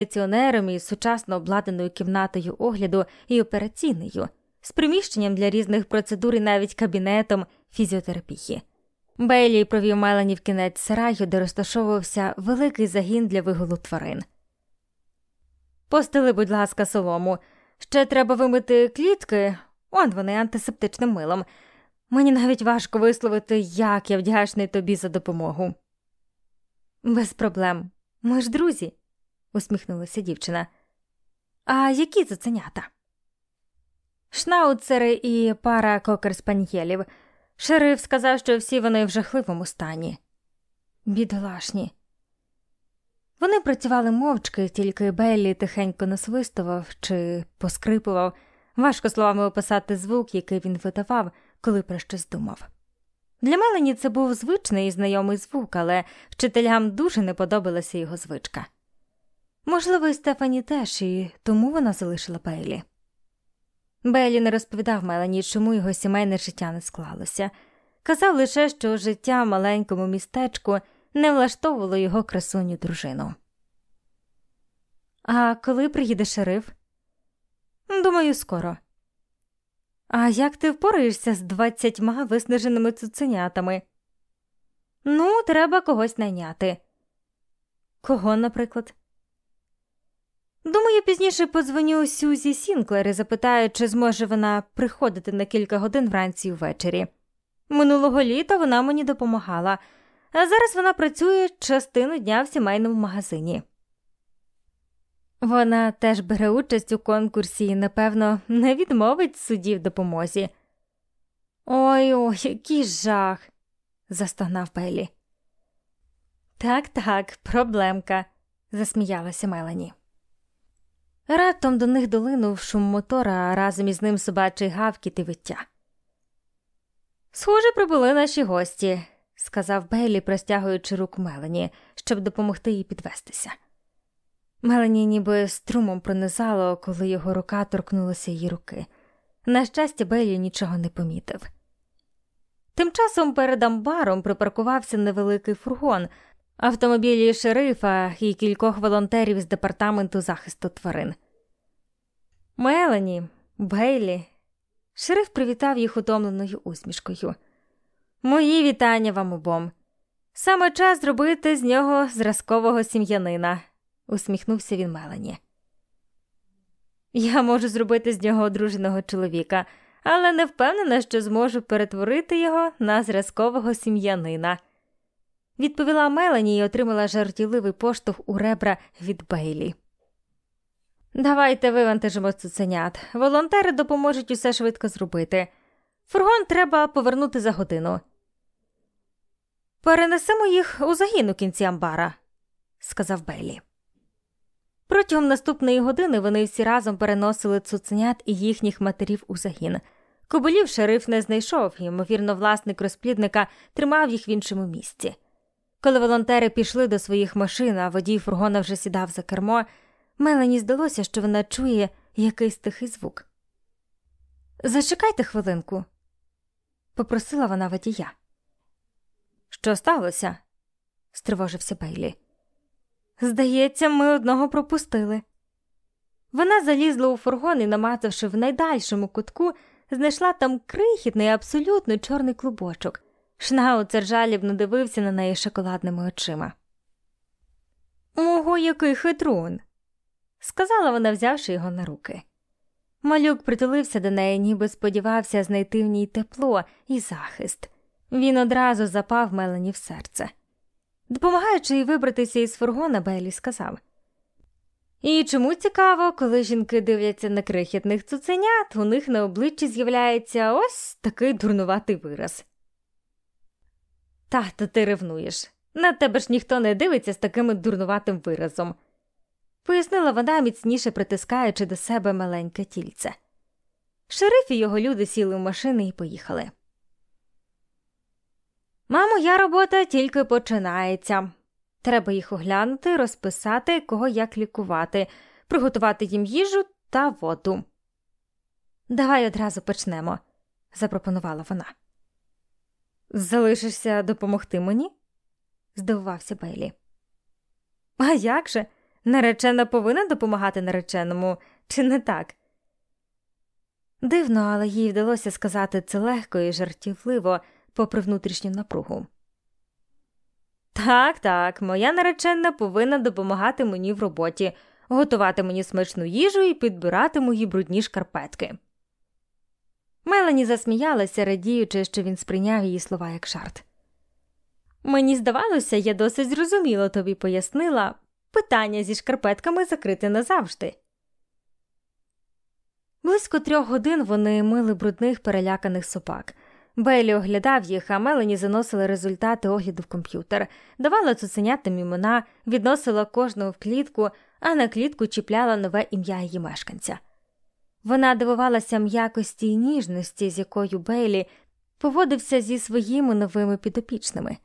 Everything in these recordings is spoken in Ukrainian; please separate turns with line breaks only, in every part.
кондиціонером і сучасно обладнаною кімнатою огляду і операційною, з приміщенням для різних процедур і навіть кабінетом фізіотерапії. Бейлі провів Мелані в кінець сараю, де розташовувався великий загін для вигулу тварин. Постели, будь ласка, солому. Ще треба вимити клітки, он вони антисептичним милом. Мені навіть важко висловити, як я вдячний тобі за допомогу. Без проблем. Ми ж друзі, усміхнулася дівчина. А які цуценята? Шнауцери і пара кокер-спаньєлів. Шериф сказав, що всі вони в жахливому стані. Бідолашні. Вони працювали мовчки, тільки Беллі тихенько насвистував чи поскрипував, важко словами описати звук, який він видавав, коли про щось думав. Для Мелані це був звичний і знайомий звук, але вчителям дуже не подобалася його звичка. Можливо, і Стефані теж, і тому вона залишила Бейлі. Бейлі не розповідав Мелані, чому його сімейне життя не склалося. Казав лише, що життя в маленькому містечку не влаштовувало його красуню дружину. А коли приїде шериф? Думаю, скоро. А як ти впораєшся з двадцятьма виснаженими цуценятами? Ну, треба когось найняти. Кого, наприклад? Думаю, пізніше подзвоню Сюзі Сінклер і запитаю, чи зможе вона приходити на кілька годин вранці і ввечері. Минулого літа вона мені допомагала, а зараз вона працює частину дня в сімейному магазині. Вона теж бере участь у конкурсі і, напевно, не відмовить судді в допомозі. Ой ой, який жах, застогнав Пелі. Так, так, проблемка, засміялася Мелані. Раптом до них долинув шум мотора, а разом із ним собачий гавкіт і виття. Схоже, прибули наші гості, сказав Бейлі, простягуючи руку Мелані, щоб допомогти їй підвестися. Мелані ніби струмом пронизало, коли його рука торкнулася її руки. На щастя, Бейлі нічого не помітив. Тим часом перед амбаром припаркувався невеликий фургон, автомобілі шерифа і кількох волонтерів з департаменту захисту тварин. Мелані, Бейлі. Шериф привітав їх утомленою усмішкою. Мої вітання вам обом. Саме час зробити з нього зразкового сім'янина, усміхнувся він Мелані. Я можу зробити з нього одруженого чоловіка, але не впевнена, що зможу перетворити його на зразкового сім'янина відповіла Мелані і отримала жартівливий поштовх у ребра від Бейлі. Давайте вивантажимо цуценят. Волонтери допоможуть усе швидко зробити. Фургон треба повернути за годину. Перенесемо їх у загін у кінці амбара, сказав Бейлі. Протягом наступної години вони всі разом переносили цуценят і їхніх матерів у загін. Коболів шериф не знайшов, ймовірно, власник розплідника тримав їх в іншому місці. Коли волонтери пішли до своїх машин, а водій фургона вже сідав за кермо, Мелані здалося, що вона чує якийсь тихий звук. Зачекайте хвилинку, попросила вона водія. Що сталося? стривожився Бейлі. Здається, ми одного пропустили. Вона залізла у фургон і, намацавши в найдальшому кутку, знайшла там крихітний, абсолютно чорний клубочок. Шнауцер жалібно дивився на неї шоколадними очима. Ого, який хитрун, сказала вона, взявши його на руки. Малюк притулився до неї, ніби сподівався знайти в ній тепло і захист. Він одразу запав Мелані в серце. Допомагаючи їй вибратися із фургона, Беллі сказав І чому цікаво, коли жінки дивляться на крихітних цуценят, у них на обличчі з'являється ось такий дурнуватий вираз. Тато, ти ревнуєш. На тебе ж ніхто не дивиться з таким дурнуватим виразом, пояснила вона, міцніше притискаючи до себе маленьке тільце. Шериф і його люди сіли в машини і поїхали. Мамо, я робота тільки починається. Треба їх оглянути, розписати, кого як лікувати, приготувати їм їжу та воду. Давай одразу почнемо, запропонувала вона. Залишишся допомогти мені? здивувався Бейлі. А як же? Наречена повинна допомагати нареченому, чи не так? Дивно, але їй вдалося сказати це легко і жартівливо, попри внутрішню напругу. Так, так, моя наречена повинна допомагати мені в роботі, готувати мені смачну їжу і підбирати мої брудні шкарпетки. Мелані засміялася, радіючи, що він сприйняв її слова як жарт. Мені здавалося, я досить зрозуміло тобі пояснила питання зі шкарпетками закрите назавжди. Близько трьох годин вони мили брудних переляканих собак. Бейлі оглядав їх, а Мелані заносила результати огляду в комп'ютер, давала цуценятам імена, відносила кожного в клітку, а на клітку чіпляла нове ім'я її мешканця. Вона дивувалася м'якості і ніжності, з якою Бейлі поводився зі своїми новими підопічними.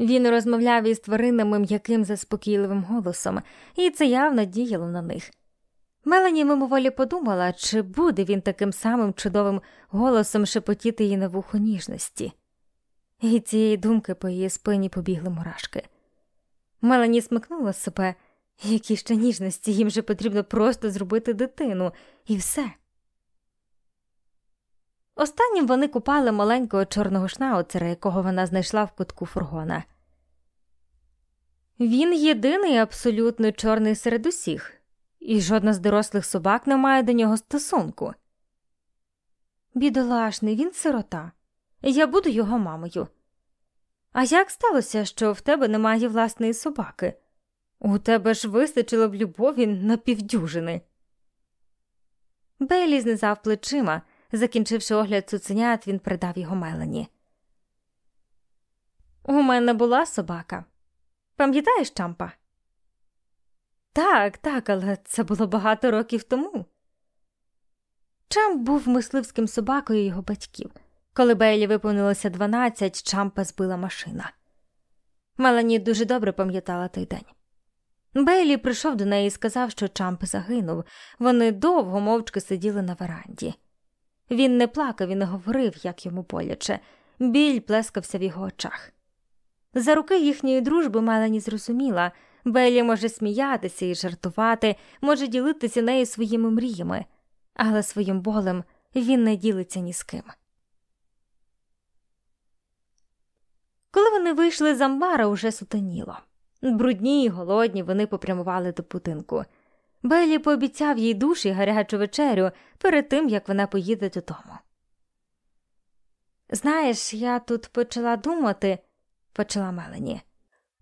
Він розмовляв із тваринами м'яким заспокійливим голосом, і це явно діяло на них. Мелані мимоволі подумала, чи буде він таким самим чудовим голосом шепотіти її на вухо ніжності, і цієї думки по її спині побігли мурашки. Мелані смикнула себе, які ще ніжності їм же потрібно просто зробити дитину, і все. Останнім вони купали маленького чорного шнауцера, якого вона знайшла в кутку фургона. Він єдиний абсолютно чорний серед усіх і жодна з дорослих собак не має до нього стосунку. Бідолашний, він сирота, я буду його мамою. А як сталося, що в тебе немає власної собаки? У тебе ж вистачило б любові на півдюжини. Бейлі знизав плечима. Закінчивши огляд цуценят, він придав його Мелані. У мене була собака. Пам'ятаєш Чампа? Так, так, але це було багато років тому. Чамп був мисливським собакою його батьків. Коли Бейлі виповнилося 12, Чампа збила машина. Мелані дуже добре пам'ятала той день. Бейлі прийшов до неї і сказав, що Чамп загинув. Вони довго мовчки сиділи на веранді. Він не плакав і не говорив, як йому боляче, біль плескався в його очах. За руки їхньої дружби Мелані зрозуміла. Беллі може сміятися і жартувати, може ділитися нею своїми мріями, але своїм болем він не ділиться ні з ким. Коли вони вийшли з амбара, уже сутеніло. Брудні й голодні вони попрямували до будинку. Беллі пообіцяв їй душ і гарячу вечерю перед тим, як вона поїде додому. Знаєш, я тут почала думати, почала Мелані.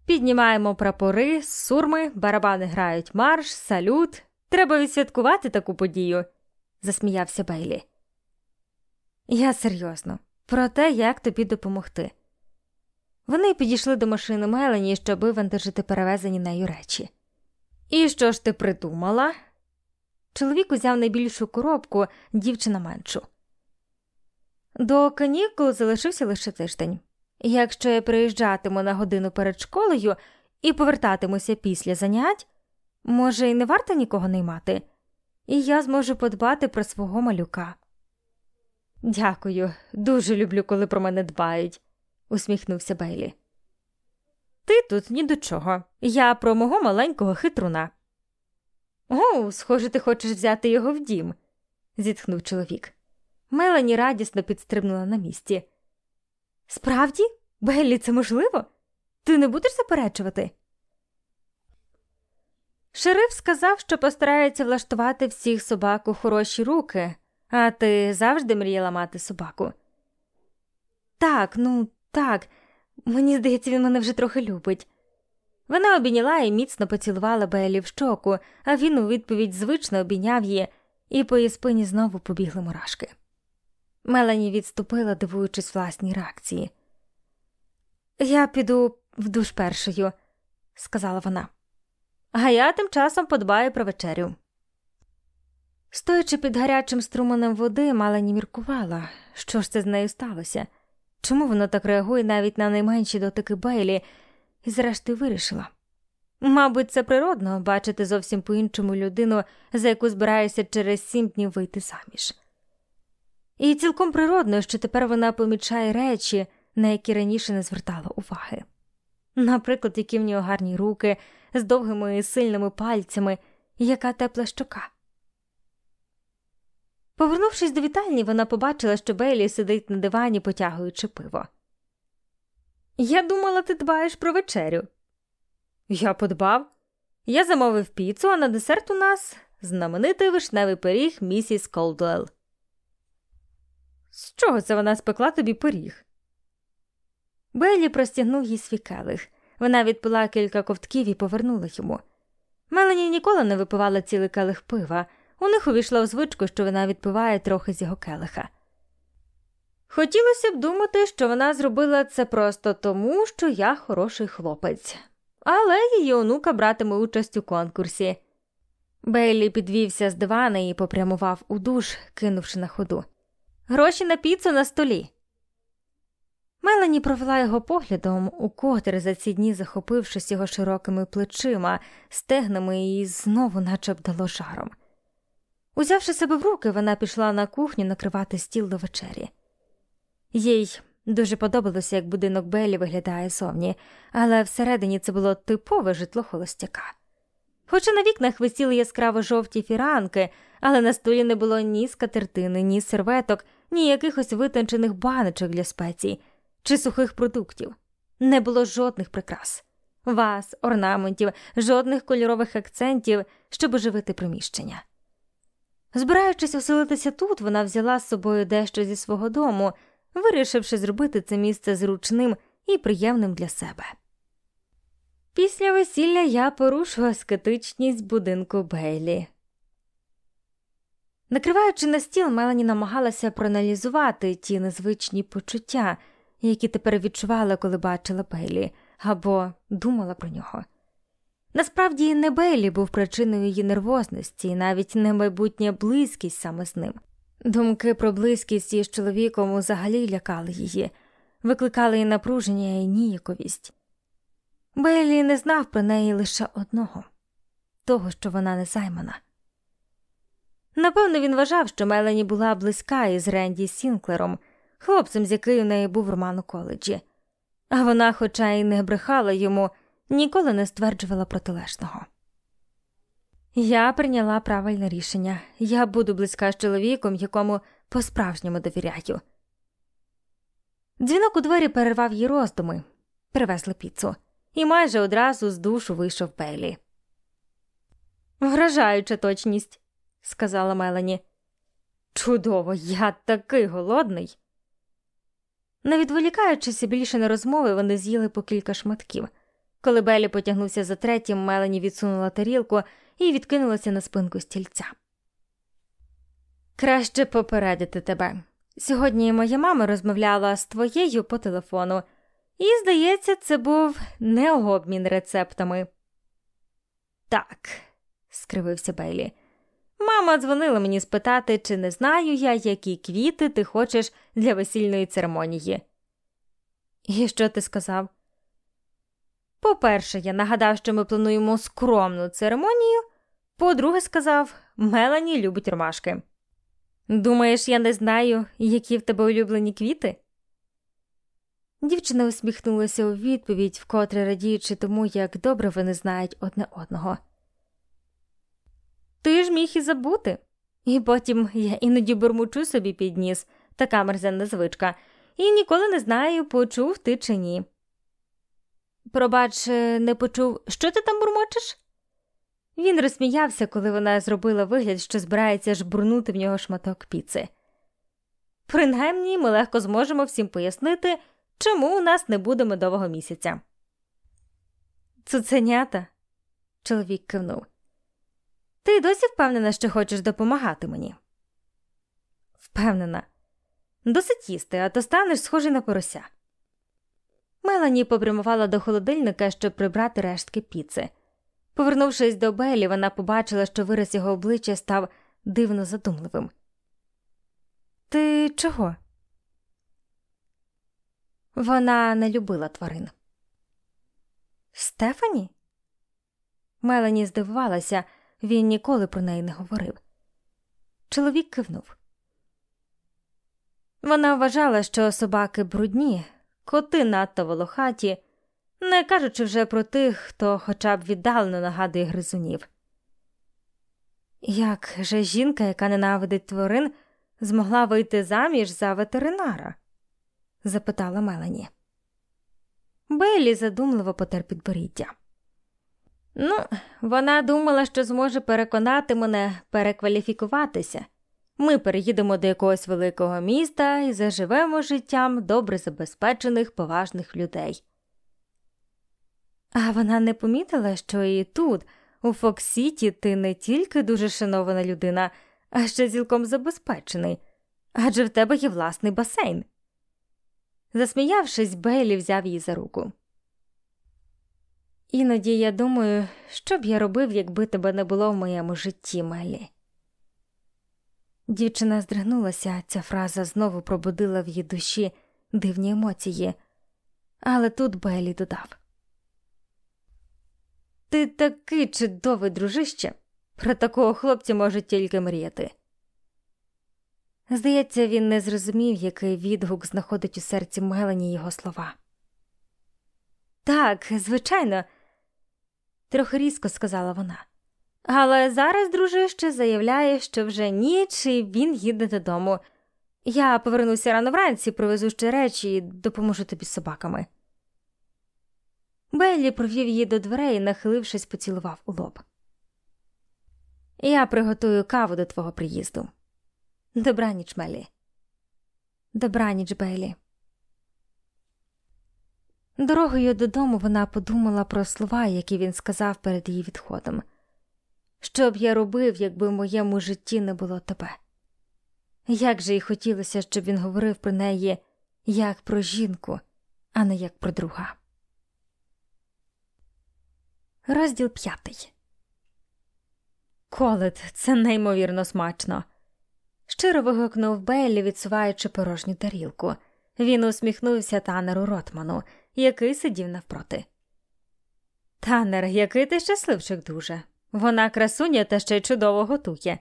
Піднімаємо прапори, сурми, барабани грають марш, салют. Треба відсвяткувати таку подію, засміявся Бейлі. Я серйозно, про те, як тобі допомогти. Вони підійшли до машини Мелані, щоб вантажити перевезені нею речі. І що ж ти придумала? Чоловік узяв найбільшу коробку, дівчина меншу. До канікул залишився лише тиждень. Якщо я приїжджатиму на годину перед школою і повертатимуся після занять, може, і не варто нікого наймати, і я зможу подбати про свого малюка. Дякую, дуже люблю, коли про мене дбають, усміхнувся Бейлі. Ти тут ні до чого. Я про мого маленького хитруна. О, схоже, ти хочеш взяти його в дім, зітхнув чоловік. Мелані радісно підстрибнула на місці. Справді, Беллі, це можливо? Ти не будеш заперечувати? Шериф сказав, що постарається влаштувати всіх собак у хороші руки, а ти завжди мріяла мати собаку. Так, ну так, мені здається, він мене вже трохи любить. Вона обійняла і міцно поцілувала Беллі в щоку, а він у відповідь звично обійняв її, і по її спині знову побігли мурашки. Мелані відступила, дивуючись власній реакції. Я піду в душ першою, сказала вона, а я тим часом подбаю про вечерю. Стоячи під гарячим струменем води, Мелані міркувала, що ж це з нею сталося, чому воно так реагує навіть на найменші дотики Бейлі, і зрештою вирішила. Мабуть, це природно бачити зовсім по іншому людину, за яку збираєшся через сім днів вийти заміж. І цілком природно, що тепер вона помічає речі, на які раніше не звертала уваги. Наприклад, які в нього гарні руки, з довгими сильними пальцями, яка тепла щока. Повернувшись до вітальні, вона побачила, що Бейлі сидить на дивані, потягуючи пиво. Я думала, ти дбаєш про вечерю. Я подбав. Я замовив піцу, а на десерт у нас знаменитий вишневий пиріг місіс Колдуел. З чого це вона спекла тобі пиріг? Беллі простягнув їй свій келих. Вона відпила кілька ковтків і повернула йому. Мелані ніколи не випивала цілий келих пива. У них увійшла в звичку, що вона відпиває трохи з його келиха. Хотілося б думати, що вона зробила це просто тому, що я хороший хлопець, але її онука братиме участь у конкурсі. Бейлі підвівся з дивана і попрямував у душ, кинувши на ходу. Гроші на піцу на столі. Мелані провела його поглядом, укотре за ці дні захопившись його широкими плечима, стегнами і знову наче б дало жаром. Узявши себе в руки, вона пішла на кухню накривати стіл до вечері. Їй дуже подобалося, як будинок Беллі виглядає зовні, але всередині це було типове житло холостяка. Хоча на вікнах висіли яскраво жовті фіранки, але на столі не було ні скатертини, ні серветок, ні якихось витончених баночок для спецій чи сухих продуктів. Не було жодних прикрас, ваз, орнаментів, жодних кольорових акцентів, щоб оживити приміщення. Збираючись оселитися тут, вона взяла з собою дещо зі свого дому, вирішивши зробити це місце зручним і приємним для себе. Після весілля я порушу аскетичність будинку Бейлі. Накриваючи на стіл, Мелані намагалася проаналізувати ті незвичні почуття, які тепер відчувала, коли бачила Бейлі, або думала про нього. Насправді не Бейлі був причиною її нервозності, і навіть не майбутня близькість саме з ним. Думки про близькість із чоловіком взагалі лякали її, викликали і напруження і ніяковість. Бейлі не знав про неї лише одного того, що вона не займана. Напевно, він вважав, що Мелані була близька із Ренді Сінклером, хлопцем, з який у неї був роман у коледжі, а вона, хоча й не брехала йому, ніколи не стверджувала протилежного. Я прийняла правильне рішення я буду близька з чоловіком, якому по справжньому довіряю. Дзвінок у двері перервав її роздуми, привезли піцу, і майже одразу з душу вийшов Бейлі. Вражаюча точність, сказала Мелані. Чудово, я такий голодний. Не відволікаючися більше на розмови, вони з'їли по кілька шматків. Коли Беллі потягнувся за третім, Мелані відсунула тарілку і відкинулася на спинку стільця. Краще попередити тебе. Сьогодні моя мама розмовляла з твоєю по телефону, і, здається, це був не обмін рецептами. Так, скривився Бейлі. Мама дзвонила мені спитати, чи не знаю я, які квіти ти хочеш для весільної церемонії. І що ти сказав? По-перше, я нагадав, що ми плануємо скромну церемонію. По-друге, сказав, Мелані любить ромашки. Думаєш, я не знаю, які в тебе улюблені квіти? Дівчина усміхнулася у відповідь, вкотре радіючи тому, як добре вони знають одне одного. Ти ж міг і забути. І потім я іноді бурмучу собі під ніс, така мерзенна звичка, і ніколи не знаю, почув ти чи ні. Пробач, е, не почув, що ти там бурмочеш? Він розсміявся, коли вона зробила вигляд, що збирається жбурнути в нього шматок піци. Принаймні, ми легко зможемо всім пояснити, чому у нас не буде медового місяця. Цуценята, чоловік кивнув. Ти досі впевнена, що хочеш допомагати мені? Впевнена. Досить їсти, а то станеш схожий на порося. Мелані попрямувала до холодильника, щоб прибрати рештки піци. Повернувшись до Белі, вона побачила, що вираз його обличчя став дивно задумливим. Ти чого? Вона не любила тварин. Стефані? Мелані здивувалася, він ніколи про неї не говорив. Чоловік кивнув. Вона вважала, що собаки брудні, коти надто волохаті, не кажучи вже про тих, хто хоча б віддалено нагадує гризунів. Як же жінка, яка ненавидить тварин, змогла вийти заміж за ветеринара? запитала Мелані. Бейлі задумливо потер підборіддя. Ну, вона думала, що зможе переконати мене перекваліфікуватися. Ми переїдемо до якогось великого міста і заживемо життям добре забезпечених поважних людей. А вона не помітила, що і тут, у Фоксіті, ти не тільки дуже шанована людина, а ще цілком забезпечений, адже в тебе є власний басейн. Засміявшись, Бейлі взяв її за руку. Іноді я думаю, що б я робив, якби тебе не було в моєму житті, Мелі. Дівчина здригнулася, ця фраза знову пробудила в її душі дивні емоції, але тут Белі додав: Ти такий чудовий дружище, про такого хлопця може тільки мріяти. Здається, він не зрозумів, який відгук знаходить у серці Мелані його слова. Так, звичайно, трохи різко сказала вона. Але зараз дружище заявляє, що вже ніч і він їде додому. Я повернуся рано вранці, привезу ще речі і допоможу тобі з собаками. Беллі провів її до дверей нахилившись, поцілував у лоб. Я приготую каву до твого приїзду. Добраніч, Мелі. Добраніч, Беллі. Дорогою додому вона подумала про слова, які він сказав перед її відходом. Що б я робив, якби в моєму житті не було тебе? Як же їй хотілося, щоб він говорив про неї як про жінку, а не як про друга. Розділ п'ятий. Колет, це неймовірно смачно. Щиро вигукнув Беллі, відсуваючи порожню тарілку. Він усміхнувся танеру Ротману, який сидів навпроти. Танер, який ти щасливчик дуже. Вона красуня та ще й чудово готує.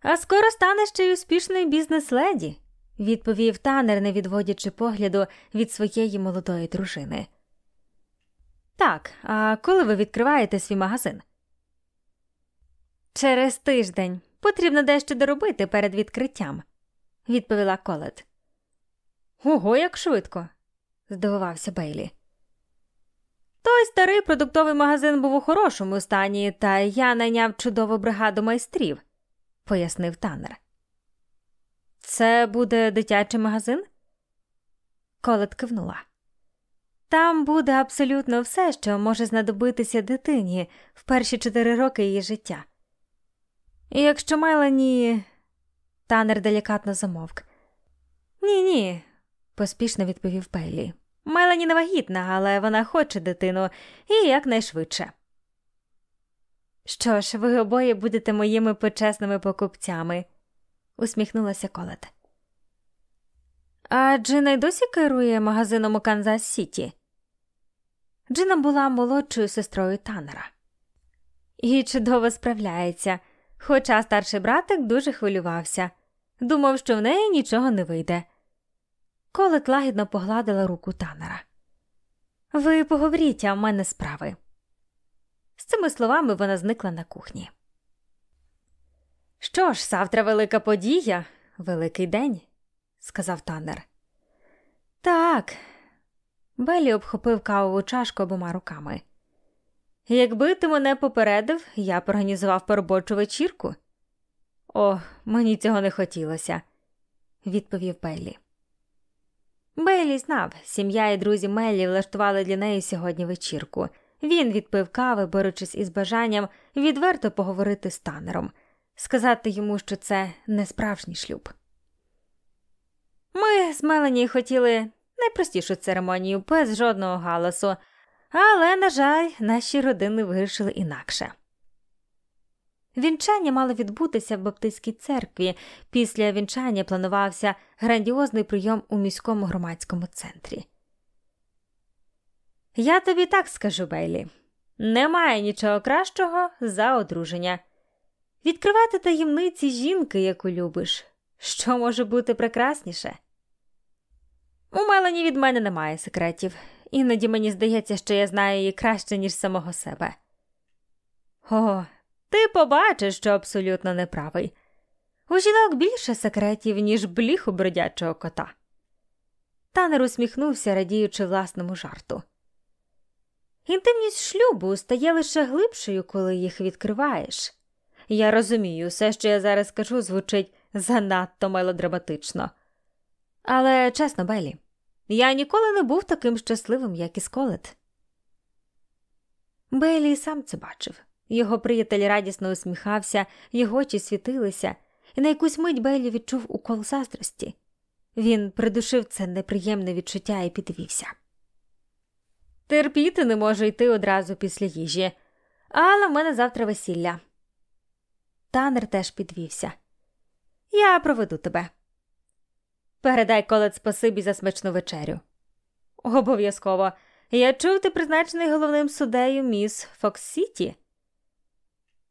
А скоро стане ще й успішною бізнес-леді, відповів танер, не відводячи погляду від своєї молодої дружини. Так, а коли ви відкриваєте свій магазин? Через тиждень потрібно дещо доробити перед відкриттям, відповіла Колет. Ого, як швидко, здивувався Бейлі. Той старий продуктовий магазин був у хорошому стані, та я найняв чудову бригаду майстрів, пояснив танер. Це буде дитячий магазин? Колет кивнула. Там буде абсолютно все, що може знадобитися дитині в перші чотири роки її життя. І якщо Мелані... Танер делікатно замовк. Ні, ні, поспішно відповів Пейлі. Мелані не вагітна, але вона хоче дитину і якнайшвидше. Що ж, ви обоє будете моїми почесними покупцями, усміхнулася Колет. А Джина й досі керує магазином у Канзас Сіті. Джина була молодшою сестрою Танера. І чудово справляється, хоча старший братик дуже хвилювався, думав, що в неї нічого не вийде. Колет лагідно погладила руку танера. Ви поговоріть, а в мене справи. З цими словами вона зникла на кухні. Що ж, завтра велика подія, великий день, сказав танер. Так. Белі обхопив кавову чашку обома руками. Якби ти мене попередив, я б організував поробочу вечірку. О, мені цього не хотілося, відповів Беллі. Бейлі знав, сім'я і друзі Меллі влаштували для неї сьогодні вечірку. Він відпив кави, борючись із бажанням відверто поговорити з танером, сказати йому, що це не справжній шлюб. Ми з Мелані хотіли найпростішу церемонію без жодного галасу, але, на жаль, наші родини вирішили інакше. Вінчання мало відбутися в Баптистській церкві. Після вінчання планувався грандіозний прийом у міському громадському центрі. Я тобі так скажу, Бейлі немає нічого кращого за одруження. Відкривати таємниці жінки, яку любиш, що може бути прекрасніше. У Мелані від мене немає секретів, Іноді мені здається, що я знаю її краще, ніж самого себе. О, ти побачиш, що абсолютно неправий. У жінок більше секретів, ніж бліх у бродячого кота. Танер усміхнувся, радіючи власному жарту. Інтимність шлюбу стає лише глибшою, коли їх відкриваєш. Я розумію, все, що я зараз скажу, звучить занадто мелодраматично. Але чесно, Белі, я ніколи не був таким щасливим, як і Сколет. Бейлі сам це бачив. Його приятель радісно усміхався, його очі світилися, і на якусь мить Бейлі відчув укол заздрості. Він придушив це неприємне відчуття і підвівся. Терпіти не можу йти одразу після їжі, але в мене завтра весілля. Танер теж підвівся. Я проведу тебе. Передай колець спасибі за смачну вечерю. Обов'язково. Я чув, ти призначений головним суддею міс Фокс Сіті.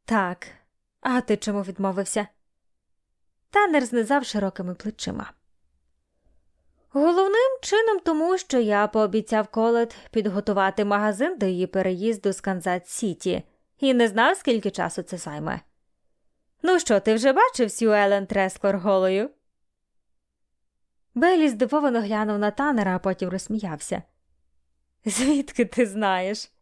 Так, а ти чому відмовився? Танер знизав широкими плечима. Головним чином тому, що я пообіцяв колет підготувати магазин до її переїзду з Канзас Сіті і не знав, скільки часу це займе. Ну що, ти вже бачив Сью Елен Тресклор голою? Беллі здивовано глянув на танера, а потім розсміявся. Звідки ти знаєш?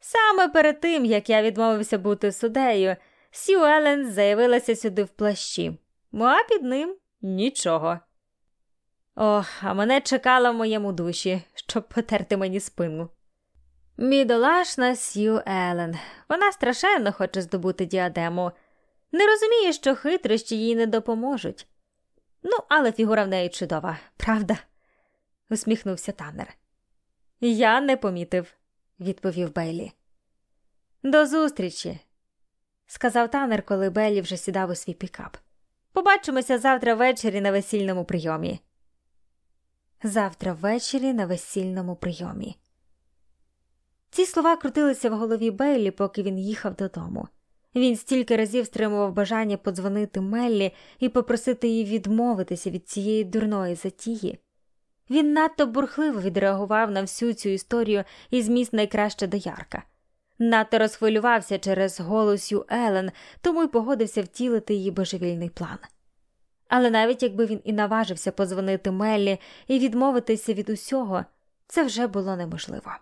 Саме перед тим, як я відмовився бути суддею, Сью Елен заявилася сюди в плащі, ну, а під ним нічого. Ох, а мене чекала в моєму душі, щоб потерти мені спину. Мідолашна Сью Елен. Вона страшенно хоче здобути діадему. Не розуміє, що хитрощі їй не допоможуть. Ну, але фігура в неї чудова, правда? усміхнувся танер. Я не помітив, відповів Бейлі. До зустрічі, сказав танер, коли Бейлі вже сідав у свій пікап. Побачимося завтра ввечері на весільному прийомі. Завтра ввечері на весільному прийомі. Ці слова крутилися в голові Бейлі, поки він їхав додому. Він стільки разів стримував бажання подзвонити Меллі і попросити її відмовитися від цієї дурної затії. Він надто бурхливо відреагував на всю цю історію і зміст найкраще доярка. Надто розхвилювався через голосю Елен, тому й погодився втілити її божевільний план. Але навіть якби він і наважився позвонити Меллі і відмовитися від усього, це вже було неможливо.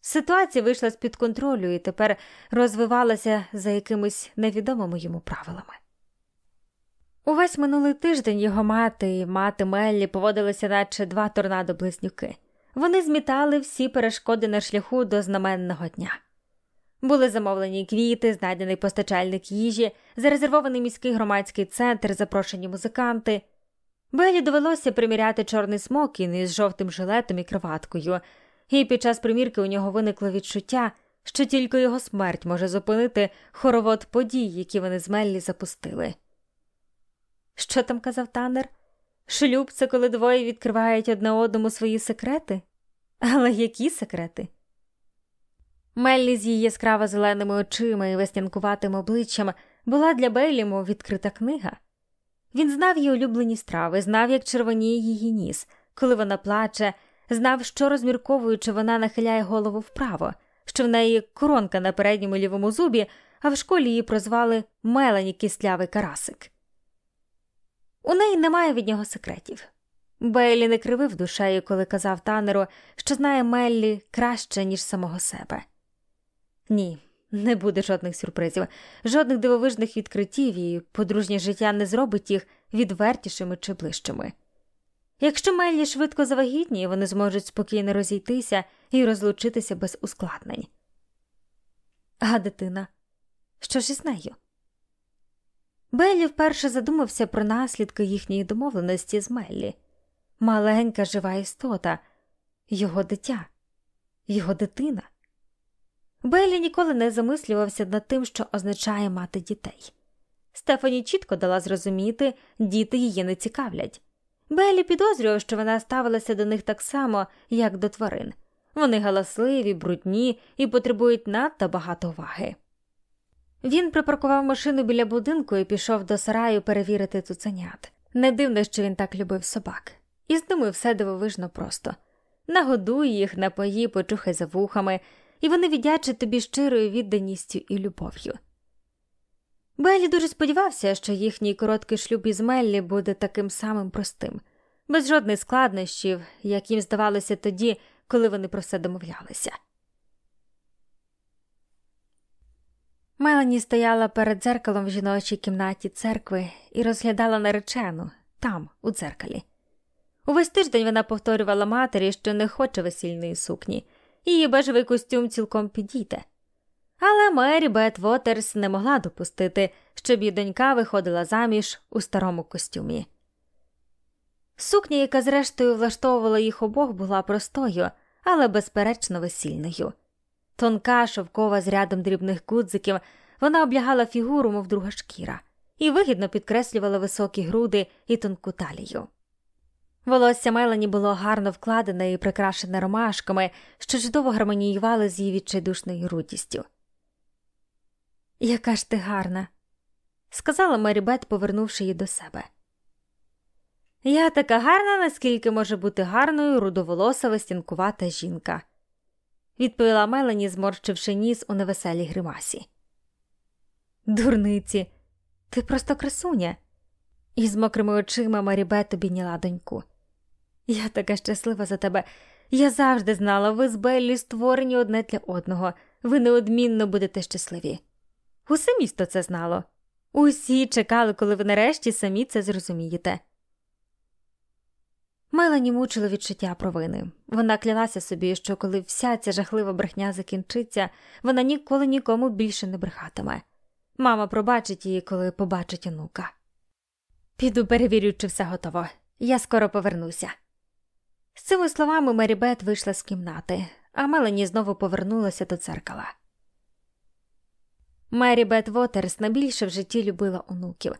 Ситуація вийшла з під контролю і тепер розвивалася за якимись невідомими йому правилами. Увесь минулий тиждень його мати і мати Меллі поводилися, наче два торнадо близнюки. Вони змітали всі перешкоди на шляху до знаменного дня. Були замовлені квіти, знайдений постачальник їжі, зарезервований міський громадський центр, запрошені музиканти. Белі довелося приміряти чорний смокін із жовтим жилетом і кроваткою – і під час примірки у нього виникло відчуття, що тільки його смерть може зупинити хоровод подій, які вони з Меллі запустили. Що там казав танер? Шлюб це коли двоє відкривають одне одному свої секрети? Але які секрети? Меллі з її яскраво зеленими очима і веснянкуватим обличчям була для Бейліму відкрита книга. Він знав її улюблені страви, знав, як червоніє її ніс, коли вона плаче, знав, що розмірковуючи, вона нахиляє голову вправо, що в неї коронка на передньому лівому зубі, а в школі її прозвали Мелані кислявий карасик. У неї немає від нього секретів. Бейлі не кривив душею, коли казав танеру, що знає Меллі краще, ніж самого себе. Ні, не буде жодних сюрпризів, жодних дивовижних відкриттів, і подружнє життя не зробить їх відвертішими чи ближчими. Якщо Меллі швидко завагітніє, вони зможуть спокійно розійтися і розлучитися без ускладнень. А дитина, що ж із нею? Беллі вперше задумався про наслідки їхньої домовленості з Меллі. Маленька жива істота, його дитя, його дитина. Беллі ніколи не замислювався над тим, що означає мати дітей. Стефані чітко дала зрозуміти, діти її не цікавлять. Беллі підозрював, що вона ставилася до них так само, як до тварин. Вони галасливі, брудні і потребують надто багато уваги. Він припаркував машину біля будинку і пішов до сараю перевірити цуценят. Не дивно, що він так любив собак, і з ними все дивовижно просто. нагодуй їх, напої, почухай за вухами, і вони віддячать тобі щирою відданістю і любов'ю. Беллі дуже сподівався, що їхній короткий шлюб із Меллі буде таким самим простим, без жодних складнощів, як їм здавалося тоді, коли вони про все домовлялися. Мелані стояла перед дзеркалом в жіночій кімнаті церкви і розглядала наречену там, у дзеркалі. Увесь тиждень вона повторювала матері, що не хоче весільної сукні, її бежевий костюм цілком підійде. Але Мері Бет Вотерс не могла допустити, щоб її донька виходила заміж у старому костюмі. Сукня, яка зрештою влаштовувала їх обох, була простою, але безперечно весільною. Тонка, шовкова з рядом дрібних гудзиків, вона облягала фігуру, мов друга шкіра, і вигідно підкреслювала високі груди і тонку талію. Волосся Мелані було гарно вкладене і прикрашене ромашками, що чудово гармоніювали з її відчайдушною рудістю. Яка ж ти гарна, сказала Мері Бет, повернувши її до себе. Я така гарна, наскільки може бути гарною рудоволоса вестінкувата жінка, відповіла Мелані, зморщивши ніс у невеселій гримасі. Дурниці, ти просто красуня. І з мокрими очима Марібет обійняла доньку. Я така щаслива за тебе. Я завжди знала, ви з Беллі створені одне для одного, ви неодмінно будете щасливі. Усе місто це знало. Усі чекали, коли ви нарешті самі це зрозумієте. Мелані мучило відчуття провини. Вона клялася собі, що коли вся ця жахлива брехня закінчиться, вона ніколи нікому більше не брехатиме. Мама пробачить її, коли побачить онука. Піду перевірю, чи все готово. Я скоро повернуся. З цими словами Мері Бет вийшла з кімнати, а Мелані знову повернулася до дзеркала. Мері Бет Вотерс найбільше в житті любила онуків.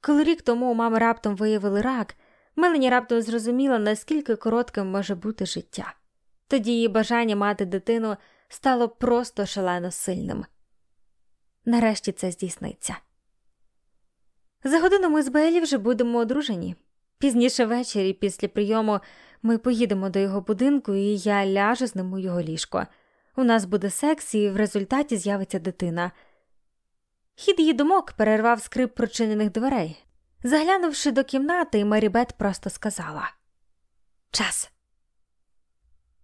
Коли рік тому у мами раптом виявили рак, Мелані раптом зрозуміла, наскільки коротким може бути життя. Тоді її бажання мати дитину стало просто шалено сильним. Нарешті це здійсниться. За годину ми з Белі вже будемо одружені. Пізніше ввечері, після прийому, ми поїдемо до його будинку, і я ляжу з ним у його ліжко. У нас буде секс, і в результаті з'явиться дитина. Хід її думок перервав скрип прочинених дверей. Заглянувши до кімнати, Марібет просто сказала Час.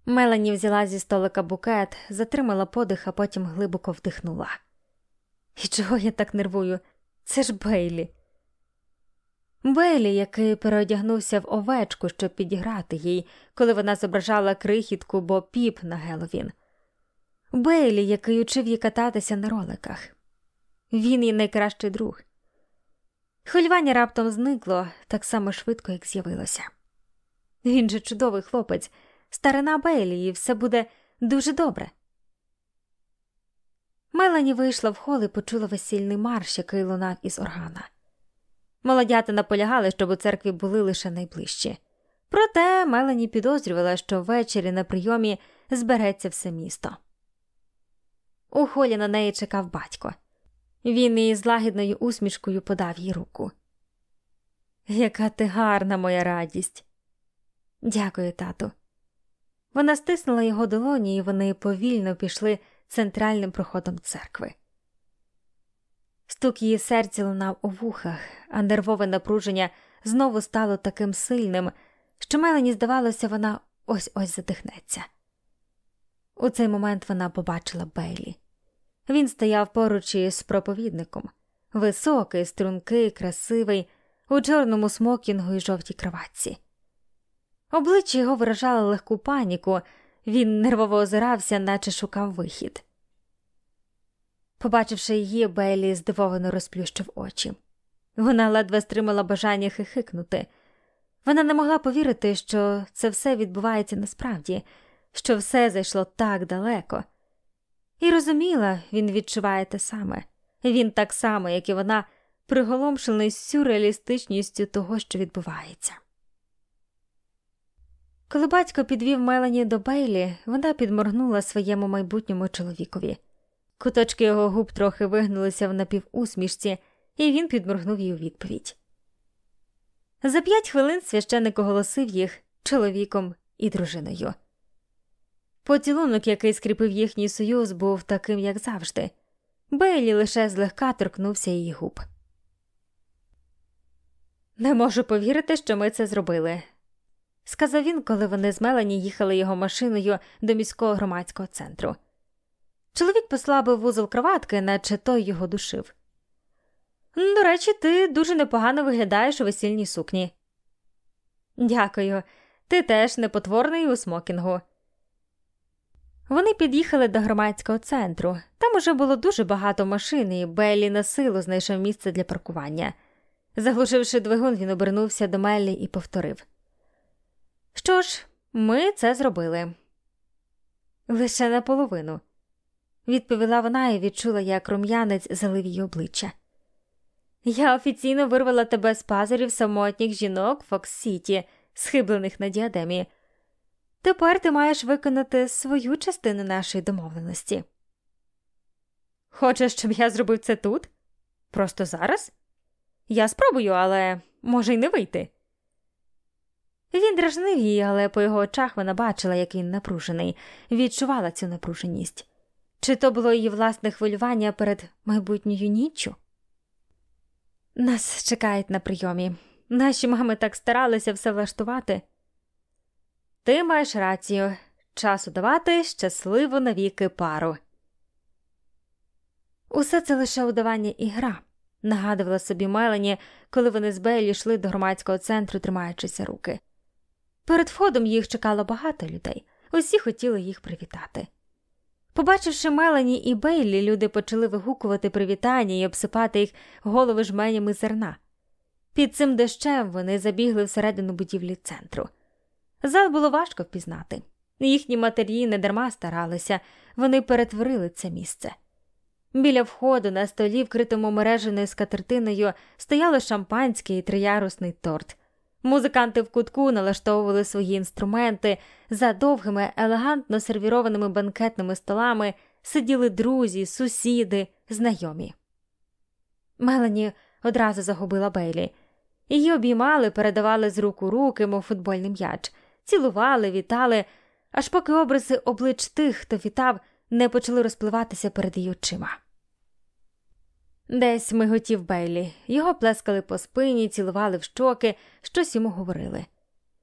Мелані взяла зі столика букет, затримала подих, а потім глибоко вдихнула. І чого я так нервую? Це ж Бейлі. Бейлі, який переодягнувся в овечку, щоб підіграти їй, коли вона зображала крихітку бо піп на Геловін. Бейлі, який учив її кататися на роликах. Він її найкращий друг. Хвилювання раптом зникло так само швидко, як з'явилося. Він же чудовий хлопець, старина Бейлі, і все буде дуже добре. Мелані вийшла в хол і почула весільний марш, який лунав із органа. Молодята наполягали, щоб у церкві були лише найближчі. Проте Мелані підозрювала, що ввечері на прийомі збереться все місто. У холі на неї чекав батько. Він із лагідною усмішкою подав їй руку. Яка ти гарна, моя радість. Дякую, тату. Вона стиснула його долоні, і вони повільно пішли центральним проходом церкви. Стук її серця лунав у вухах, а нервове напруження знову стало таким сильним, що Мелані здавалося, вона ось ось задихнеться. У цей момент вона побачила Бейлі. Він стояв поруч із проповідником, високий, стрункий, красивий, у чорному смокінгу і жовтій кроватці. Обличчя його виражало легку паніку, він нервово озирався, наче шукав вихід. Побачивши її, Бейлі здивовано розплющив очі. Вона ледве стримала бажання хихикнути. Вона не могла повірити, що це все відбувається насправді, що все зайшло так далеко. І розуміла, він відчуває те саме він так само, як і вона, приголомшений сюрреалістичністю того, що відбувається. Коли батько підвів Мелані до Бейлі, вона підморгнула своєму майбутньому чоловікові. Куточки його губ трохи вигнулися в напівусмішці, і він підморгнув їй у відповідь. За п'ять хвилин священик оголосив їх чоловіком і дружиною. Поцілунок, який скріпив їхній союз, був таким, як завжди. Бейлі лише злегка торкнувся її губ. Не можу повірити, що ми це зробили, сказав він, коли вони з Мелані їхали його машиною до міського громадського центру. Чоловік послабив вузол кроватки, наче той його душив. До речі, ти дуже непогано виглядаєш у весільній сукні. Дякую, ти теж непотворний у смокінгу. Вони під'їхали до громадського центру. Там уже було дуже багато машин, і Беллі на силу знайшов місце для паркування. Заглушивши двигун, він обернувся до Меллі і повторив: Що ж, ми це зробили. Лише наполовину, відповіла вона і відчула, як рум'янець залив її обличчя. Я офіційно вирвала тебе з пазурів самотніх жінок Фокс Сіті, схиблених на діадемі. Тепер ти маєш виконати свою частину нашої домовленості. Хочеш, щоб я зробив це тут? Просто зараз? Я спробую, але може й не вийти. Він дражнив її, але по його очах вона бачила, як він напружений, відчувала цю напруженість. Чи то було її власне хвилювання перед майбутньою ніччю? Нас чекають на прийомі. Наші мами так старалися все влаштувати. Ти маєш рацію часу давати щасливу навіки пару. Усе це лише удавання і гра, нагадувала собі Мелані, коли вони з Бейлі йшли до громадського центру, тримаючися руки. Перед входом їх чекало багато людей, усі хотіли їх привітати. Побачивши Мелані і Бейлі, люди почали вигукувати привітання і обсипати їх голови жменями зерна. Під цим дощем вони забігли всередину будівлі центру. Зал було важко впізнати. Їхні матері недарма старалися, вони перетворили це місце. Біля входу на столі, вкритому мереженою скатертиною, стояло шампанське і триярусний торт. Музиканти в кутку налаштовували свої інструменти, за довгими, елегантно сервірованими банкетними столами сиділи друзі, сусіди, знайомі. Мелані одразу загубила Бейлі. Її обіймали, передавали з рук у руки, мов футбольний м'яч, цілували, вітали, аж поки образи облич тих, хто вітав, не почали розпливатися перед її очима. Десь миготів Бейлі, його плескали по спині, цілували в щоки, щось йому говорили.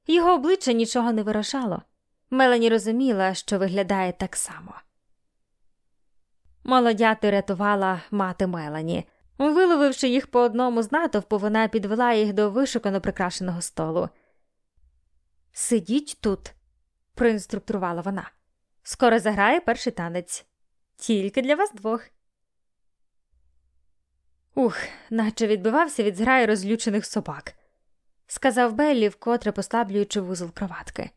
Його обличчя нічого не виражало. Мелані розуміла, що виглядає так само. Молодяти рятувала мати Мелані. Виловивши їх по одному з натовпу, вона підвела їх до вишукано прикрашеного столу. Сидіть тут, проінструктурувала вона. Скоро заграє перший танець. Тільки для вас двох. Ух, наче відбивався від зграї розлючених собак, сказав Беллі, вкотре послаблюючи вузол кроватки.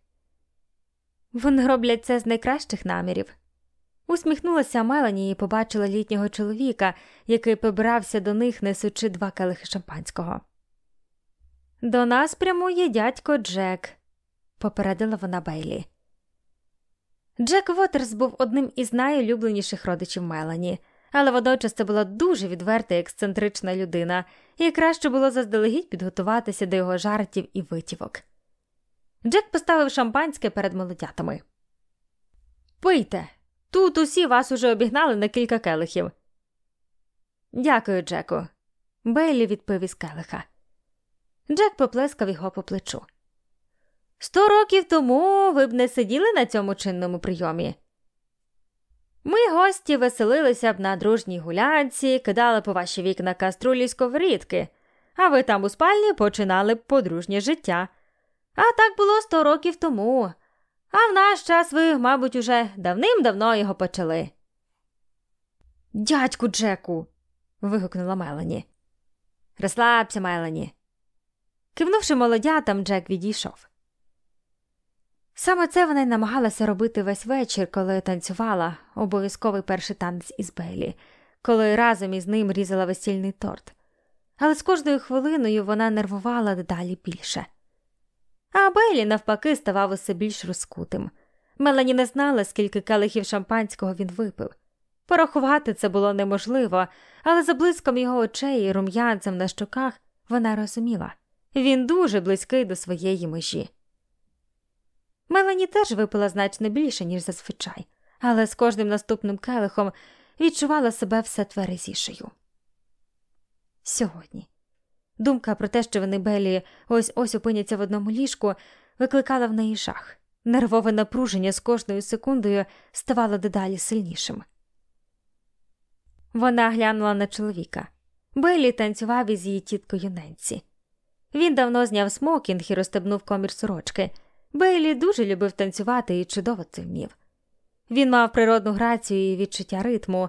Вони роблять це з найкращих намірів. Усміхнулася Мелані і побачила літнього чоловіка, який побирався до них, несучи два келихи шампанського. До нас прямує дядько Джек, попередила вона Бейлі. Джек Вотерс був одним із найулюбленіших родичів Мелані але водночас це була дуже відверта і ексцентрична людина, і краще було заздалегідь підготуватися до його жартів і витівок. Джек поставив шампанське перед молодятами. Пийте, тут усі вас уже обігнали на кілька келихів. Дякую, Джеку. Бейлі відпив із келиха. Джек поплескав його по плечу. Сто років тому ви б не сиділи на цьому чинному прийомі. Ми гості веселилися б на дружній гулянці, кидали по ваші вікна каструлі сковорідки, а ви там у спальні починали б подружнє життя. А так було сто років тому, а в наш час ви, мабуть, уже давним-давно його почали. Дядьку Джеку. вигукнула Мелані. Розслабся, Мелані. Кивнувши молодятам, Джек відійшов. Саме це вона й намагалася робити весь вечір, коли танцювала обов'язковий перший танець із Бейлі, коли разом із ним різала весільний торт. Але з кожною хвилиною вона нервувала дедалі більше. А Бейлі, навпаки, ставав усе більш розкутим. Мелані не знала, скільки келихів шампанського він випив. Порахувати це було неможливо, але за блиском його очей і рум'янцем на щоках вона розуміла він дуже близький до своєї межі. Мелані теж випила значно більше, ніж зазвичай, але з кожним наступним келихом відчувала себе все тверезішою. Сьогодні думка про те, що вони Белі ось ось опиняться в одному ліжку, викликала в неї жах. Нервове напруження з кожною секундою ставало дедалі сильнішим. Вона глянула на чоловіка. Беллі танцював із її тіткою Ненсі. Він давно зняв смокінг і розстебнув комір сорочки. Бейлі дуже любив танцювати і чудово це вмів. Він мав природну грацію і відчуття ритму,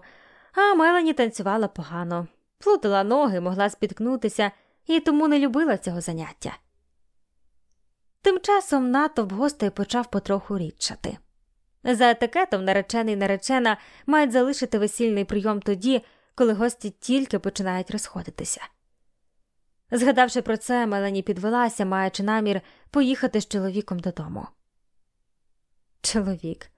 а Мелані танцювала погано, плутала ноги, могла спіткнутися і тому не любила цього заняття. Тим часом натовп гостей почав потроху рідшати. За етикетом наречений наречена мають залишити весільний прийом тоді, коли гості тільки починають розходитися. Згадавши про це, Мелані підвелася, маючи намір поїхати з чоловіком додому. Чоловік.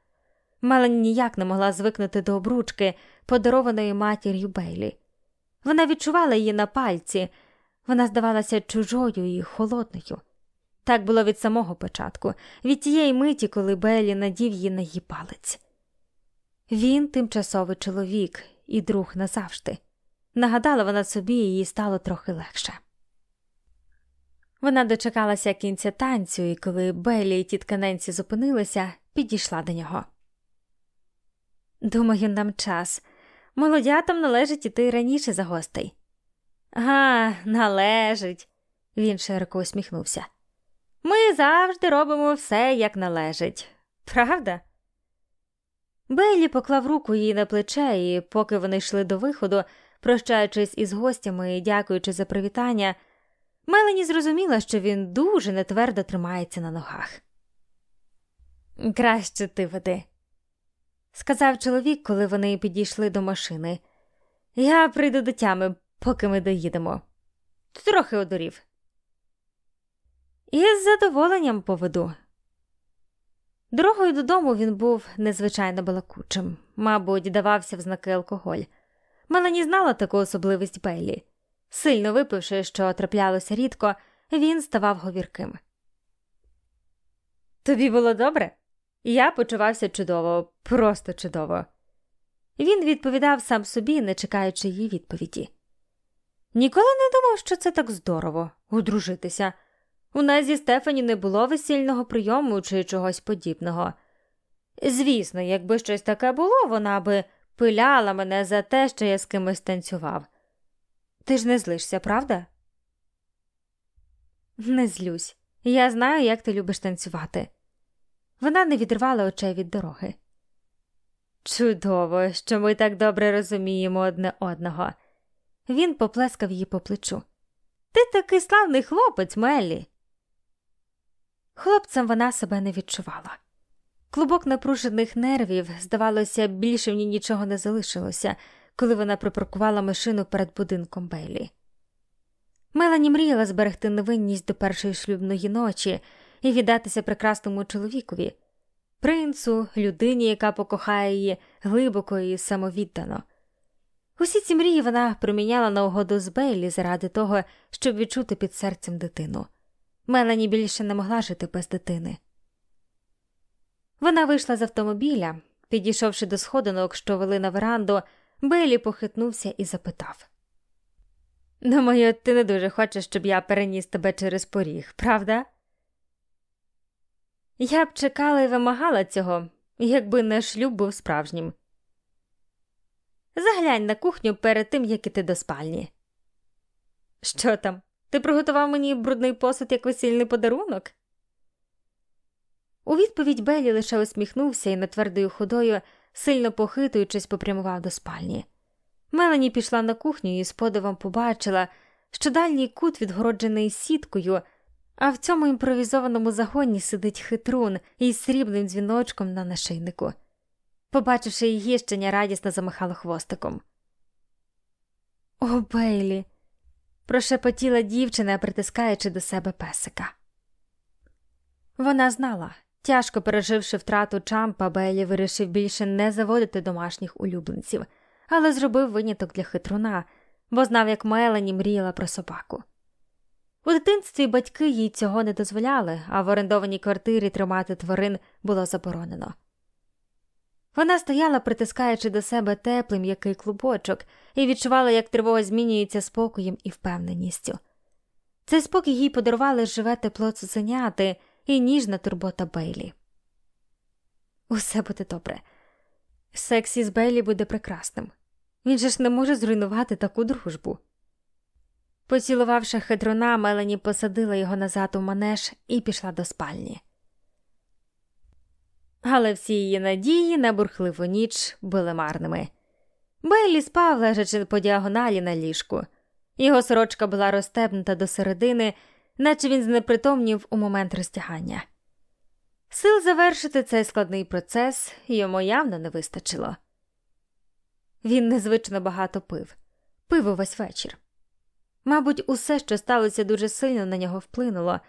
Мелані ніяк не могла звикнути до обручки, подарованої матір'ю Бейлі. Вона відчувала її на пальці, вона здавалася чужою і холодною. Так було від самого початку, від тієї миті, коли Беллі надів її на її палець. Він тимчасовий чоловік і друг назавжди. Нагадала вона собі, і їй стало трохи легше. Вона дочекалася кінця танцю, і коли Беллі і тітка Ненсі зупинилися, підійшла до нього. Думаю, нам час. Молодятам належить іти раніше за гостей. Га, належить, він широко усміхнувся. Ми завжди робимо все, як належить, правда? Бейлі поклав руку їй на плече, і поки вони йшли до виходу, прощаючись із гостями і дякуючи за привітання, Мелені зрозуміла, що він дуже нетвердо тримається на ногах. Краще ти веди, сказав чоловік, коли вони підійшли до машини. Я прийду до тями, поки ми доїдемо. Трохи одурів. І з задоволенням поведу. Дорогою додому він був незвичайно балакучим, мабуть, давався в знаки алкоголь. Мелані знала таку особливість Бейлі. Сильно випивши, що траплялося рідко, він ставав говірким. Тобі було добре? Я почувався чудово, просто чудово. Він відповідав сам собі, не чекаючи її відповіді. Ніколи не думав, що це так здорово одружитися. У нас зі Стефані не було весільного прийому чи чогось подібного. Звісно, якби щось таке було, вона би пиляла мене за те, що я з кимось танцював. Ти ж не злишся, правда? Не злюсь. Я знаю, як ти любиш танцювати. Вона не відривала очей від дороги. Чудово, що ми так добре розуміємо одне одного. Він поплескав її по плечу. Ти такий славний хлопець, Меллі. Хлопцем вона себе не відчувала. Клубок напружених нервів, здавалося, більше в ній нічого не залишилося, коли вона припаркувала машину перед будинком Бейлі. Мелані мріяла зберегти невинність до першої шлюбної ночі і віддатися прекрасному чоловікові, принцу, людині, яка покохає її глибоко і самовіддано. Усі ці мрії вона проміняла на угоду з Бейлі заради того, щоб відчути під серцем дитину. Мелані більше не могла жити без дитини. Вона вийшла з автомобіля, підійшовши до сходинок, що вели на веранду, Бейлі похитнувся і запитав Думаю, ти не дуже хочеш, щоб я переніс тебе через поріг, правда? Я б чекала і вимагала цього, якби наш шлюб був справжнім. Заглянь на кухню перед тим, як іти до спальні. Що там? Ти приготував мені брудний посуд як весільний подарунок? У відповідь Белі лише усміхнувся і нетвердою ходою, сильно похитуючись, попрямував до спальні. Мелані пішла на кухню і з подивом побачила, що дальній кут відгороджений сіткою, а в цьому імпровізованому загоні сидить хитрун із срібним дзвіночком на нашийнику. Побачивши її, щеня радісно замахала хвостиком. О, Бейлі! прошепотіла дівчина, притискаючи до себе песика. Вона знала, тяжко переживши втрату Чампа, Бейлі вирішив більше не заводити домашніх улюбленців, але зробив виняток для хитруна, бо знав, як Мелані мріяла про собаку. У дитинстві батьки їй цього не дозволяли, а в орендованій квартирі тримати тварин було заборонено. Вона стояла, притискаючи до себе теплий м'який клубочок, і відчувала, як тривога змінюється спокоєм і впевненістю. Цей спокій їй подарували живе тепло цуценяти і ніжна турбота Бейлі. Усе буде добре. Секс із Бейлі буде прекрасним. Він же ж не може зруйнувати таку дружбу. Поцілувавши хитруна, Мелані посадила його назад у манеж і пішла до спальні. Але всі її надії на бурхливу ніч були марними. Бейлі спав, лежачи по діагоналі на ліжку. Його сорочка була розтебнута до середини, наче він знепритомнів у момент розтягання. Сил завершити цей складний процес йому явно не вистачило. Він незвично багато пив, пив увесь вечір. Мабуть, усе, що сталося дуже сильно на нього вплинуло.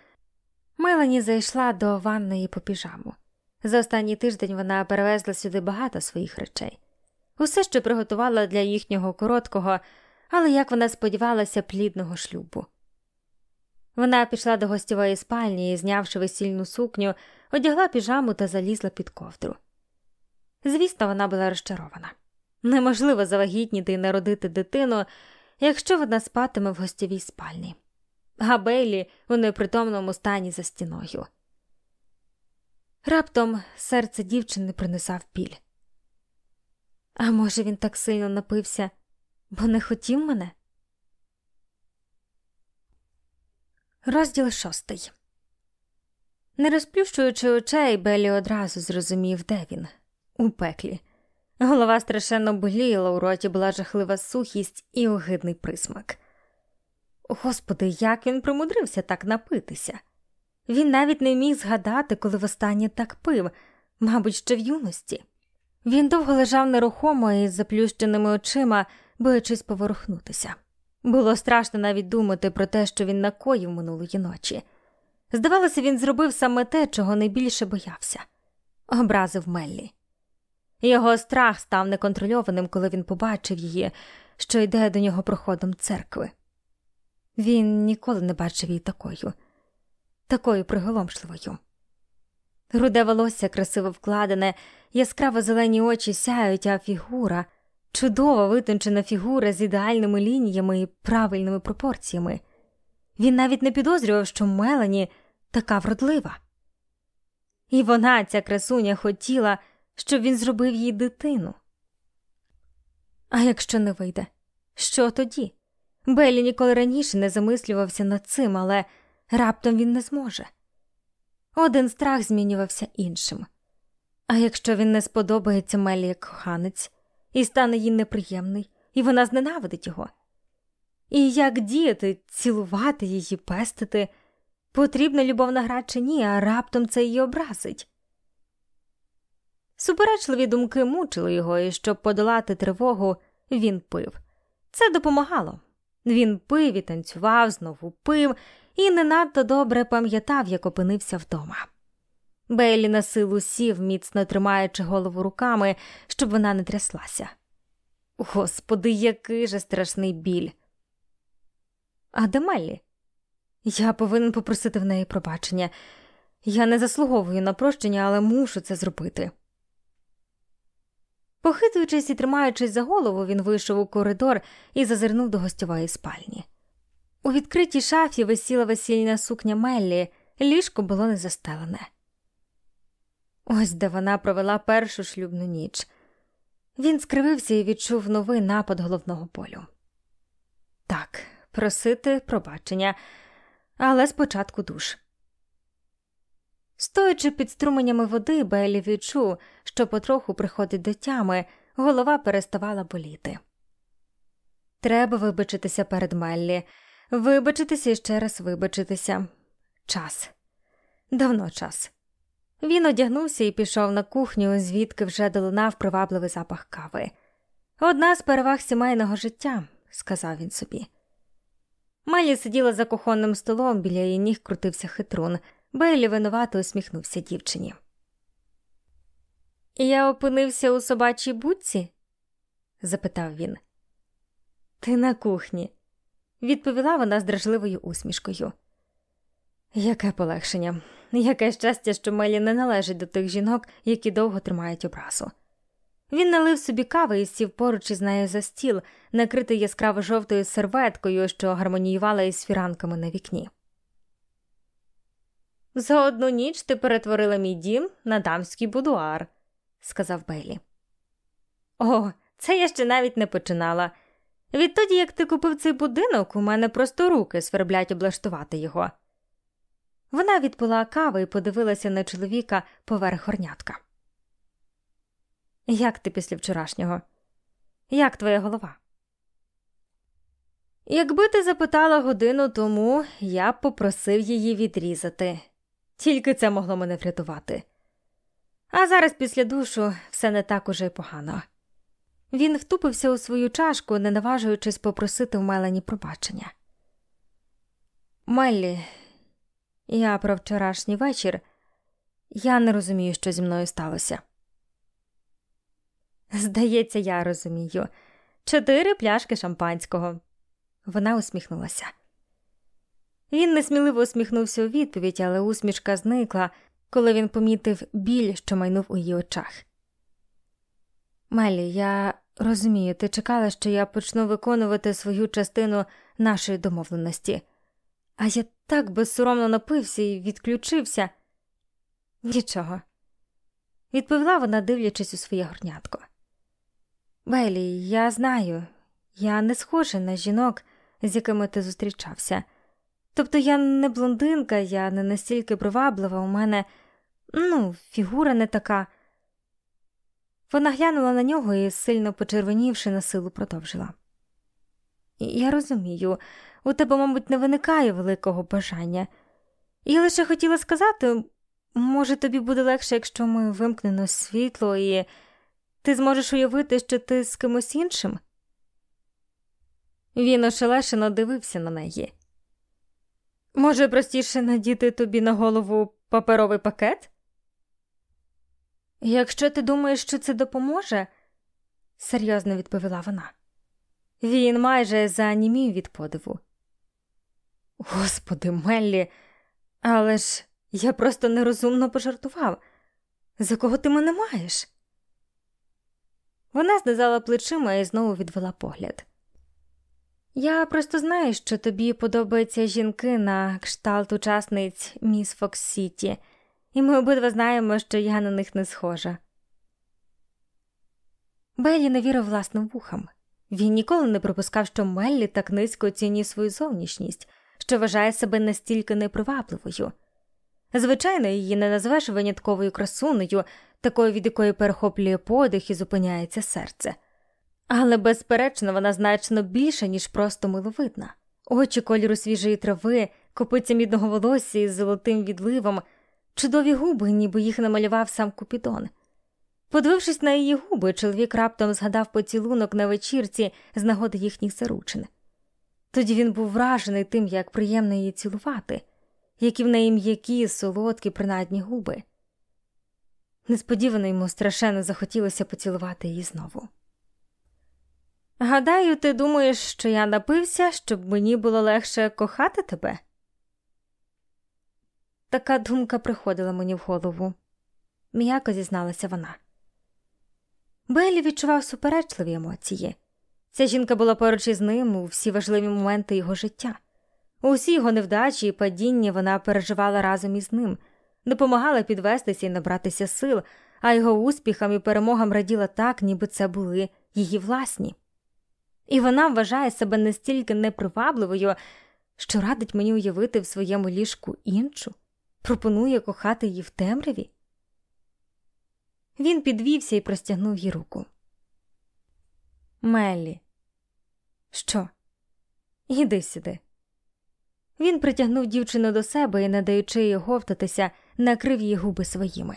Мелані зайшла до ванної по піжаму. За останній тиждень вона перевезла сюди багато своїх речей, усе, що приготувала для їхнього короткого, але як вона сподівалася, плідного шлюбу. Вона пішла до гостєвої спальні і, знявши весільну сукню, одягла піжаму та залізла під ковдру. Звісно, вона була розчарована. Неможливо завагітніти і народити дитину, якщо вона спатиме в гостєвій спальні, а Бейлі у непритомному стані за стіною. Раптом серце дівчини принесав біль. А може, він так сильно напився, бо не хотів мене? Розділ шостий. Не розплющуючи очей, Белі одразу зрозумів, де він у пеклі. Голова страшенно боліла, у роті була жахлива сухість і огидний присмак. Господи, як він примудрився так напитися. Він навіть не міг згадати, коли востаннє так пив, мабуть, ще в юності. Він довго лежав нерухомо із заплющеними очима, боячись поворухнутися. Було страшно навіть думати про те, що він накоїв минулої ночі. Здавалося, він зробив саме те, чого найбільше боявся образив Меллі. Його страх став неконтрольованим, коли він побачив її, що йде до нього проходом церкви. Він ніколи не бачив її такою, такою приголомшливою. Руде волосся красиво вкладене, яскраво зелені очі сяють, а фігура, чудова витончена фігура з ідеальними лініями і правильними пропорціями. Він навіть не підозрював, що Мелані така вродлива. І вона, ця красуня, хотіла щоб він зробив їй дитину. А якщо не вийде, що тоді? Беллі ніколи раніше не замислювався над цим, але раптом він не зможе. Один страх змінювався іншим. А якщо він не сподобається Мелі як коханець і стане їй неприємний, і вона зненавидить його. І як діяти, цілувати її, пестити, потрібна любовна гра чи ні, а раптом це її образить. Суперечливі думки мучили його, і щоб подолати тривогу, він пив. Це допомагало. Він пив і танцював, знову пив і не надто добре пам'ятав, як опинився вдома. Бейлі на силу сів, міцно тримаючи голову руками, щоб вона не тряслася. Господи, який же страшний біль. А Меллі? Я повинен попросити в неї пробачення. Я не заслуговую на прощення, але мушу це зробити. Похитуючись і тримаючись за голову, він вийшов у коридор і зазирнув до гостьової спальні. У відкритій шафі висіла весільна сукня Меллі, ліжко було не застелене. Ось де вона провела першу шлюбну ніч. Він скривився і відчув новий напад головного болю. Так, просити пробачення, але спочатку душ. Стоячи під струменями води, Беллі відчув, що потроху приходить до тями, голова переставала боліти. Треба вибачитися перед Меллі, вибачитися і ще раз вибачитися. Час. Давно час. Він одягнувся і пішов на кухню, звідки вже долунав привабливий запах кави. Одна з переваг сімейного життя, сказав він собі. Мелі сиділа за кухонним столом, біля її ніг крутився хитрун. Бейлі винувато усміхнувся дівчині. Я опинився у собачій будці? запитав він. Ти на кухні, відповіла вона з дражливою усмішкою. Яке полегшення, яке щастя, що Мелі не належить до тих жінок, які довго тримають образу. Він налив собі кави і сів поруч із нею за стіл, накритий яскраво жовтою серветкою, що гармоніювала із фіранками на вікні. За одну ніч ти перетворила мій дім на дамський будуар, сказав Бейлі. О, це я ще навіть не починала. Відтоді, як ти купив цей будинок, у мене просто руки сверблять облаштувати його. Вона відпила кави і подивилася на чоловіка поверх горнятка. Як ти після вчорашнього? Як твоя голова? Якби ти запитала годину тому, я б попросив її відрізати, тільки це могло мене врятувати. А зараз після душу все не так уже й погано. Він втупився у свою чашку, не наважуючись попросити в Мелані пробачення. Меллі, я про вчорашній вечір. Я не розумію, що зі мною сталося. Здається, я розумію. Чотири пляшки шампанського. Вона усміхнулася. Він несміливо усміхнувся у відповідь, але усмішка зникла, коли він помітив біль, що майнув у її очах. Мелі, я розумію, ти чекала, що я почну виконувати свою частину нашої домовленості, а я так безсоромно напився і відключився. Нічого, відповіла вона, дивлячись у своє горнятко. Белі, я знаю, я не схожа на жінок, з якими ти зустрічався. Тобто я не блондинка, я не настільки приваблива, у мене, ну, фігура не така. Вона глянула на нього і, сильно почервонівши, на силу продовжила. Я розумію, у тебе, мабуть, не виникає великого бажання. Я лише хотіла сказати, може, тобі буде легше, якщо ми вимкнемо світло, і ти зможеш уявити, що ти з кимось іншим? Він ошелешено дивився на неї. Може, простіше надіти тобі на голову паперовий пакет? Якщо ти думаєш, що це допоможе, серйозно відповіла вона. Він майже заанімів від подиву. Господи, Меллі, але ж я просто нерозумно пожартував. За кого ти мене маєш? Вона знизала плечима і знову відвела погляд. Я просто знаю, що тобі подобаються жінки на кшталт учасниць Міс Фокс Сіті, і ми обидва знаємо, що я на них не схожа. Беллі не вірив власним вухам. Він ніколи не припускав, що Меллі так низько оцінює свою зовнішність, що вважає себе настільки непривабливою. Звичайно, її не назвеш винятковою красунею, такою, від якої перехоплює подих і зупиняється серце. Але, безперечно, вона значно більша, ніж просто миловидна. Очі кольору свіжої трави, копиця мідного волосся із золотим відливом, чудові губи, ніби їх намалював сам Купідон. Подивившись на її губи, чоловік раптом згадав поцілунок на вечірці з нагоди їхніх заручин. Тоді він був вражений тим, як приємно її цілувати, які в неї м'які, солодкі, принадні губи. Несподівано йому страшенно захотілося поцілувати її знову. Гадаю, ти думаєш, що я напився, щоб мені було легше кохати тебе? Така думка приходила мені в голову, м'яко зізналася вона. Беллі відчував суперечливі емоції. Ця жінка була поруч із ним у всі важливі моменти його життя. Усі його невдачі і падіння вона переживала разом із ним, допомагала підвестися і набратися сил, а його успіхам і перемогам раділа так, ніби це були її власні. І вона вважає себе настільки непривабливою, що радить мені уявити в своєму ліжку іншу, пропонує кохати її в темряві. Він підвівся і простягнув їй руку. Меллі, що? Іди сюди. Він притягнув дівчину до себе і, не даючи їй говтатися, накрив її губи своїми.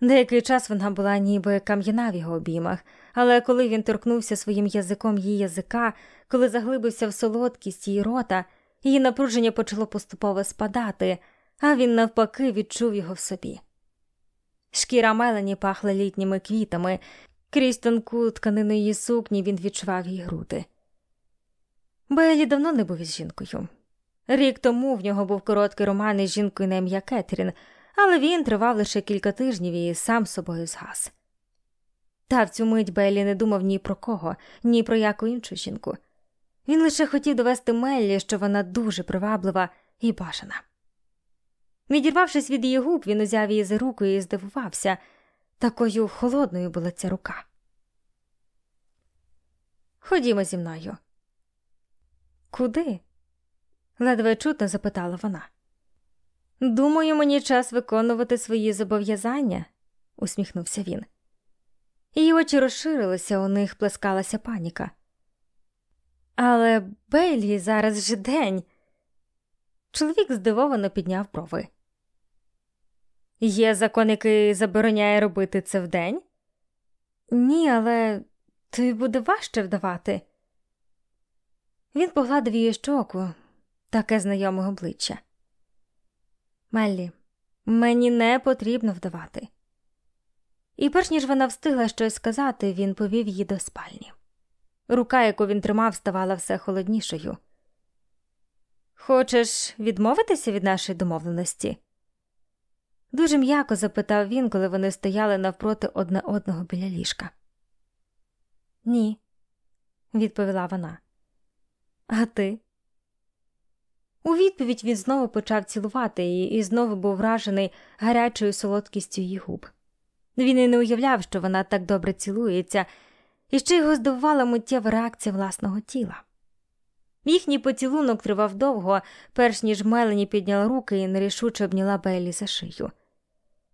Деякий час вона була ніби кам'яна в його обіймах, але коли він торкнувся своїм язиком її язика, коли заглибився в солодкість її рота, її напруження почало поступово спадати, а він навпаки відчув його в собі. Шкіра Мелані пахла літніми квітами, крізь тонку тканину її сукні він відчував її груди. Беллі давно не був із жінкою. Рік тому в нього був короткий роман із жінкою на ім'я Кетрін, але він тривав лише кілька тижнів і сам собою згас. Та в цю мить Беллі не думав ні про кого, ні про яку іншу жінку. Він лише хотів довести Меллі, що вона дуже приваблива і бажана. Відірвавшись від її губ, він узяв її за руку і здивувався, такою холодною була ця рука. Ходімо зі мною. Куди? ледве чутно запитала вона. Думаю, мені час виконувати свої зобов'язання, усміхнувся він. Її очі розширилися, у них плескалася паніка. Але Бейлі зараз же день. Чоловік здивовано підняв брови. Є закон, який забороняє робити це вдень? Ні, але тобі буде важче вдавати. Він погладив її щоку, таке знайоме обличчя. Меллі, мені не потрібно вдавати. І перш ніж вона встигла щось сказати, він повів її до спальні. Рука, яку він тримав, ставала все холоднішою. Хочеш відмовитися від нашої домовленості? Дуже м'яко запитав він, коли вони стояли навпроти одне одного біля ліжка. Ні, відповіла вона. А ти? У відповідь він знову почав цілувати її і знову був вражений гарячою солодкістю її губ. Він і не уявляв, що вона так добре цілується, і ще його здивувала миттєва реакція власного тіла. Їхній поцілунок тривав довго, перш ніж Мелені підняла руки і нерішуче обняла Беллі за шию.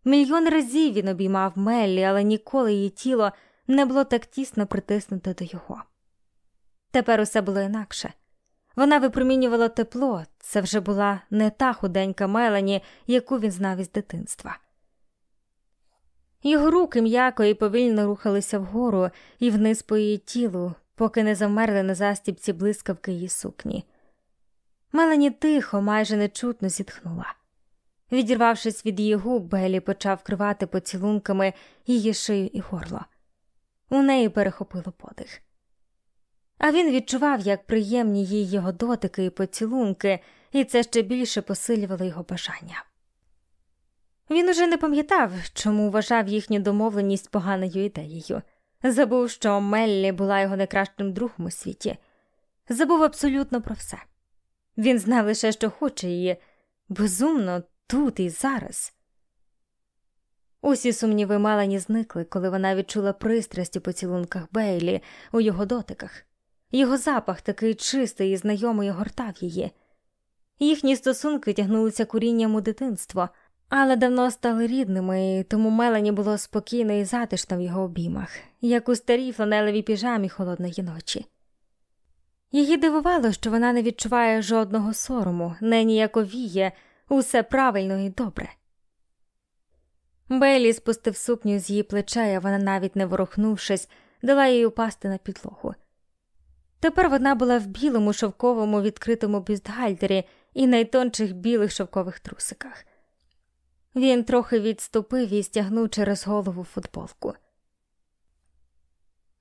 Мільйон разів він обіймав Меллі, але ніколи її тіло не було так тісно притиснуте до його. Тепер усе було інакше. Вона випромінювала тепло, це вже була не та худенька Мелані, яку він знав із дитинства. Його руки м'яко і повільно рухалися вгору і вниз по її тілу, поки не замерли на застібці блискавки її сукні. Мелані тихо, майже нечутно зітхнула. Відірвавшись від її губ, Белі почав вкривати поцілунками її шию і горло. У неї перехопило подих. А він відчував, як приємні їй його дотики і поцілунки, і це ще більше посилювало його бажання. Він уже не пам'ятав, чому вважав їхню домовленість поганою ідеєю. Забув, що Меллі була його найкращим другом у світі, забув абсолютно про все. Він знав лише, що хоче її безумно тут і зараз. Усі сумніви Мелані зникли, коли вона відчула пристрасть у поцілунках Бейлі у його дотиках. Його запах такий чистий і знайомий гортав її. Їхні стосунки тягнулися курінням у дитинство, але давно стали рідними, тому Мелані було спокійно і затишно в його обіймах, як у старій фланелевій піжамі холодної ночі. Її дивувало, що вона не відчуває жодного сорому, не ніяковіє, усе правильно і добре. Бейлі спустив сукню з її плечей, а вона, навіть не ворухнувшись, дала їй упасти на підлогу. Тепер вона була в білому шовковому відкритому бюстгальтері і найтончих білих шовкових трусиках. Він трохи відступив і стягнув через голову футболку.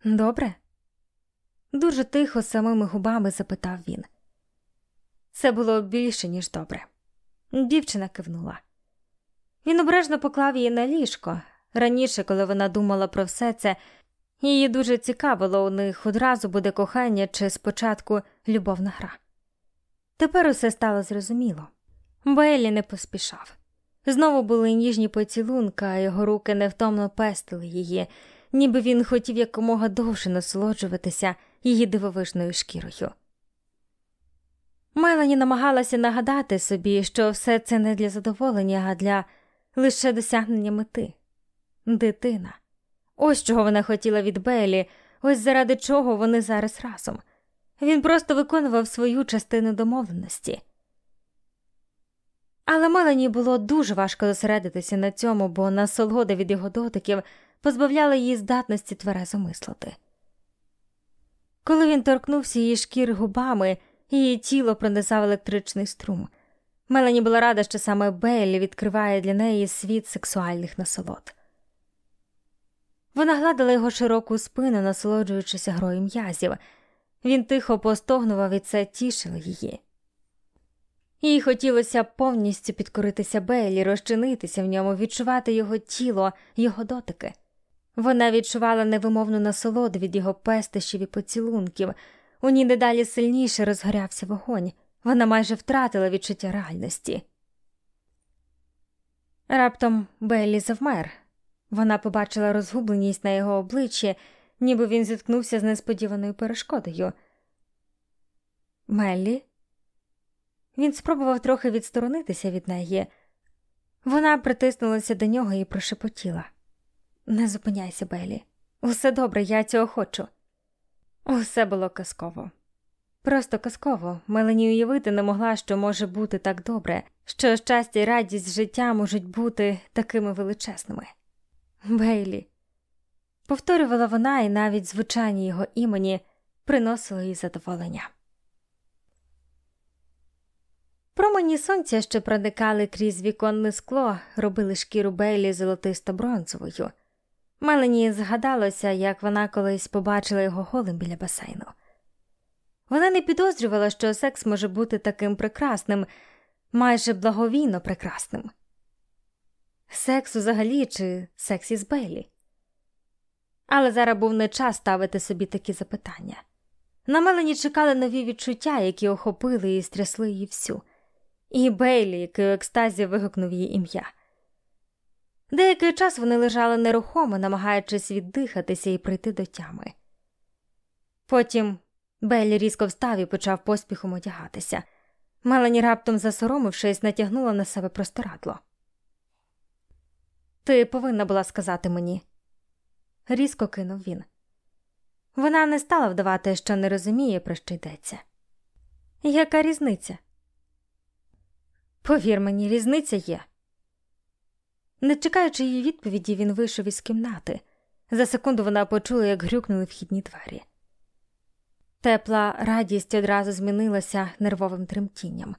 Добре? Дуже тихо, самими губами запитав він. Це було більше, ніж добре. Дівчина кивнула. Він обережно поклав її на ліжко. Раніше, коли вона думала про все це, її дуже цікавило, у них одразу буде кохання чи спочатку любовна гра. Тепер усе стало зрозуміло. Бейлі не поспішав. Знову були ніжні поцілунки, а його руки невтомно пестили її, ніби він хотів якомога довше насолоджуватися її дивовижною шкірою. Мелані намагалася нагадати собі, що все це не для задоволення, а для лише досягнення мети дитина. Ось чого вона хотіла від Белі, ось заради чого вони зараз разом. Він просто виконував свою частину домовленості. Але Мелані було дуже важко зосередитися на цьому, бо насолода від його дотиків позбавляла її здатності тверезо мислити. Коли він торкнувся її шкіри губами, її тіло пронизав електричний струм. Мелані була рада, що саме Беллі відкриває для неї світ сексуальних насолод. Вона гладила його широку спину, насолоджуючися грою м'язів. Він тихо постогнував і це тішило її. Їй хотілося повністю підкоритися Бейлі, розчинитися в ньому, відчувати його тіло, його дотики. Вона відчувала невимовну насолоду від його пестощів і поцілунків, у ній дедалі сильніше розгорявся вогонь, вона майже втратила відчуття реальності. Раптом Беллі завмер. Вона побачила розгубленість на його обличчі, ніби він зіткнувся з несподіваною перешкодою. Меллі? Він спробував трохи відсторонитися від неї. Вона притиснулася до нього і прошепотіла. Не зупиняйся, Беллі. Усе добре, я цього хочу. Усе було казково. Просто казково. Мелані уявити не могла, що може бути так добре, що щастя і радість життя можуть бути такими величезними. Бейлі. Повторювала вона, і навіть звучання його імені приносило їй задоволення. Промені сонця, що проникали крізь віконне скло, робили шкіру Бейлі золотисто бронзовою. Мелані згадалося, як вона колись побачила його голим біля басейну. Вона не підозрювала, що секс може бути таким прекрасним, майже благовійно прекрасним. Секс взагалі чи секс із Бейлі. Але зараз був не час ставити собі такі запитання. На Мелані чекали нові відчуття, які охопили і стрясли її всю, і Бейлі, який у екстазі вигукнув її ім'я. Деякий час вони лежали нерухомо, намагаючись віддихатися і прийти до тями. Потім Беллі різко встав і почав поспіхом одягатися. Мелані, раптом засоромившись, натягнула на себе простирадло. Ти повинна була сказати мені, різко кинув він. Вона не стала вдавати, що не розуміє, про що йдеться. Яка різниця? Повір мені, різниця є. Не чекаючи її відповіді, він вийшов із кімнати. За секунду вона почула, як грюкнули вхідні двері. Тепла радість одразу змінилася нервовим тремтінням.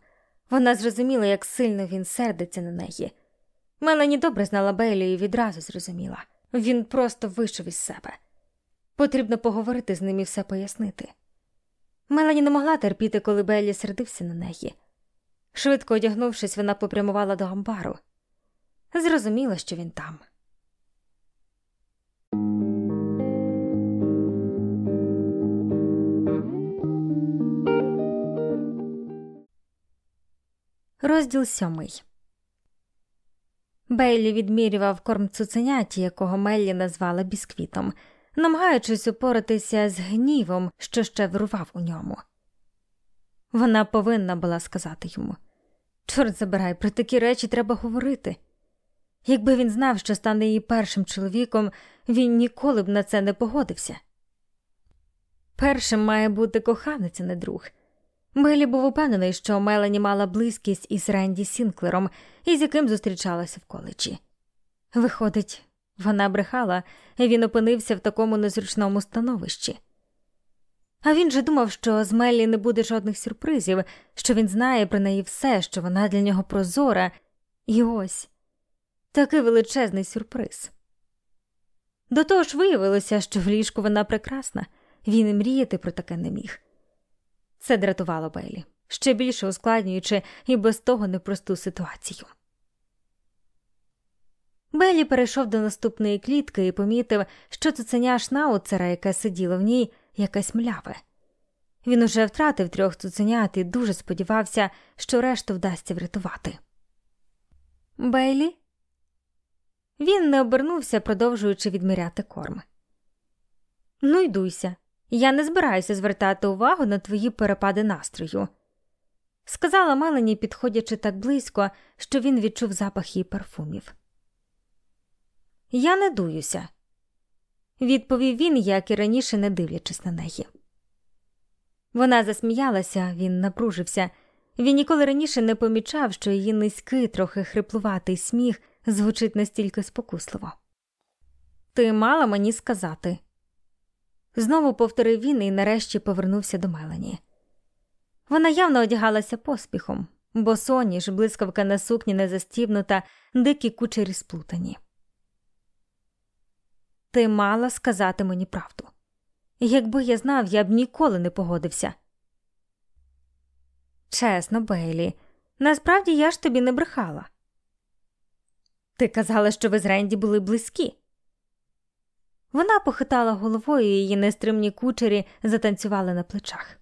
Вона зрозуміла, як сильно він сердиться на неї. Мелані добре знала Бейлі і відразу зрозуміла він просто вийшов із себе. Потрібно поговорити з ним і все пояснити. Мелані не могла терпіти, коли Бейлі сердився на неї. Швидко одягнувшись, вона попрямувала до амбару. Зрозуміла, що він там. Розділ сьомий. Бейлі відмірював корм цуценяті, якого Меллі назвала бісквітом, намагаючись упоратися з гнівом, що ще вирував у ньому. Вона повинна була сказати йому Чорт забирай, про такі речі треба говорити. Якби він знав, що стане її першим чоловіком, він ніколи б на це не погодився. Першим має бути коханець, а не друг. Белі був упевнений, що Мелані мала близькість із Ренді Сінклером, із яким зустрічалася в коледжі. Виходить, вона брехала, і він опинився в такому незручному становищі. А він же думав, що з Меллі не буде жодних сюрпризів, що він знає про неї все, що вона для нього прозора, і ось такий величезний сюрприз. До того ж виявилося, що в ліжку вона прекрасна, він і мріяти про таке не міг. Це дратувало Бейлі, ще більше ускладнюючи і без того непросту ситуацію. Беллі перейшов до наступної клітки і помітив, що цуценя шнауцера, яке сиділо в ній, якесь мляве. Він уже втратив трьох цуценят і дуже сподівався, що решту вдасться врятувати. Бейлі? Він не обернувся, продовжуючи відміряти корм. Ну, йдуйся, я не збираюся звертати увагу на твої перепади настрою, сказала Мелані, підходячи так близько, що він відчув запах її парфумів. Я не дуюся, відповів він, як і раніше, не дивлячись на неї. Вона засміялася, він напружився. Він ніколи раніше не помічав, що її низький, трохи хриплуватий сміх звучить настільки спокусливо. Ти мала мені сказати. Знову повторив він і нарешті повернувся до Мелані. Вона явно одягалася поспіхом, бо соніж, блискавка на сукні не застібнута, дикі кучері сплутані. Ти мала сказати мені правду. Якби я знав, я б ніколи не погодився. Чесно, Бейлі, Насправді я ж тобі не брехала. Ти казала, що ви з Ренді були близькі. Вона похитала головою, і її нестримні кучері затанцювали на плечах.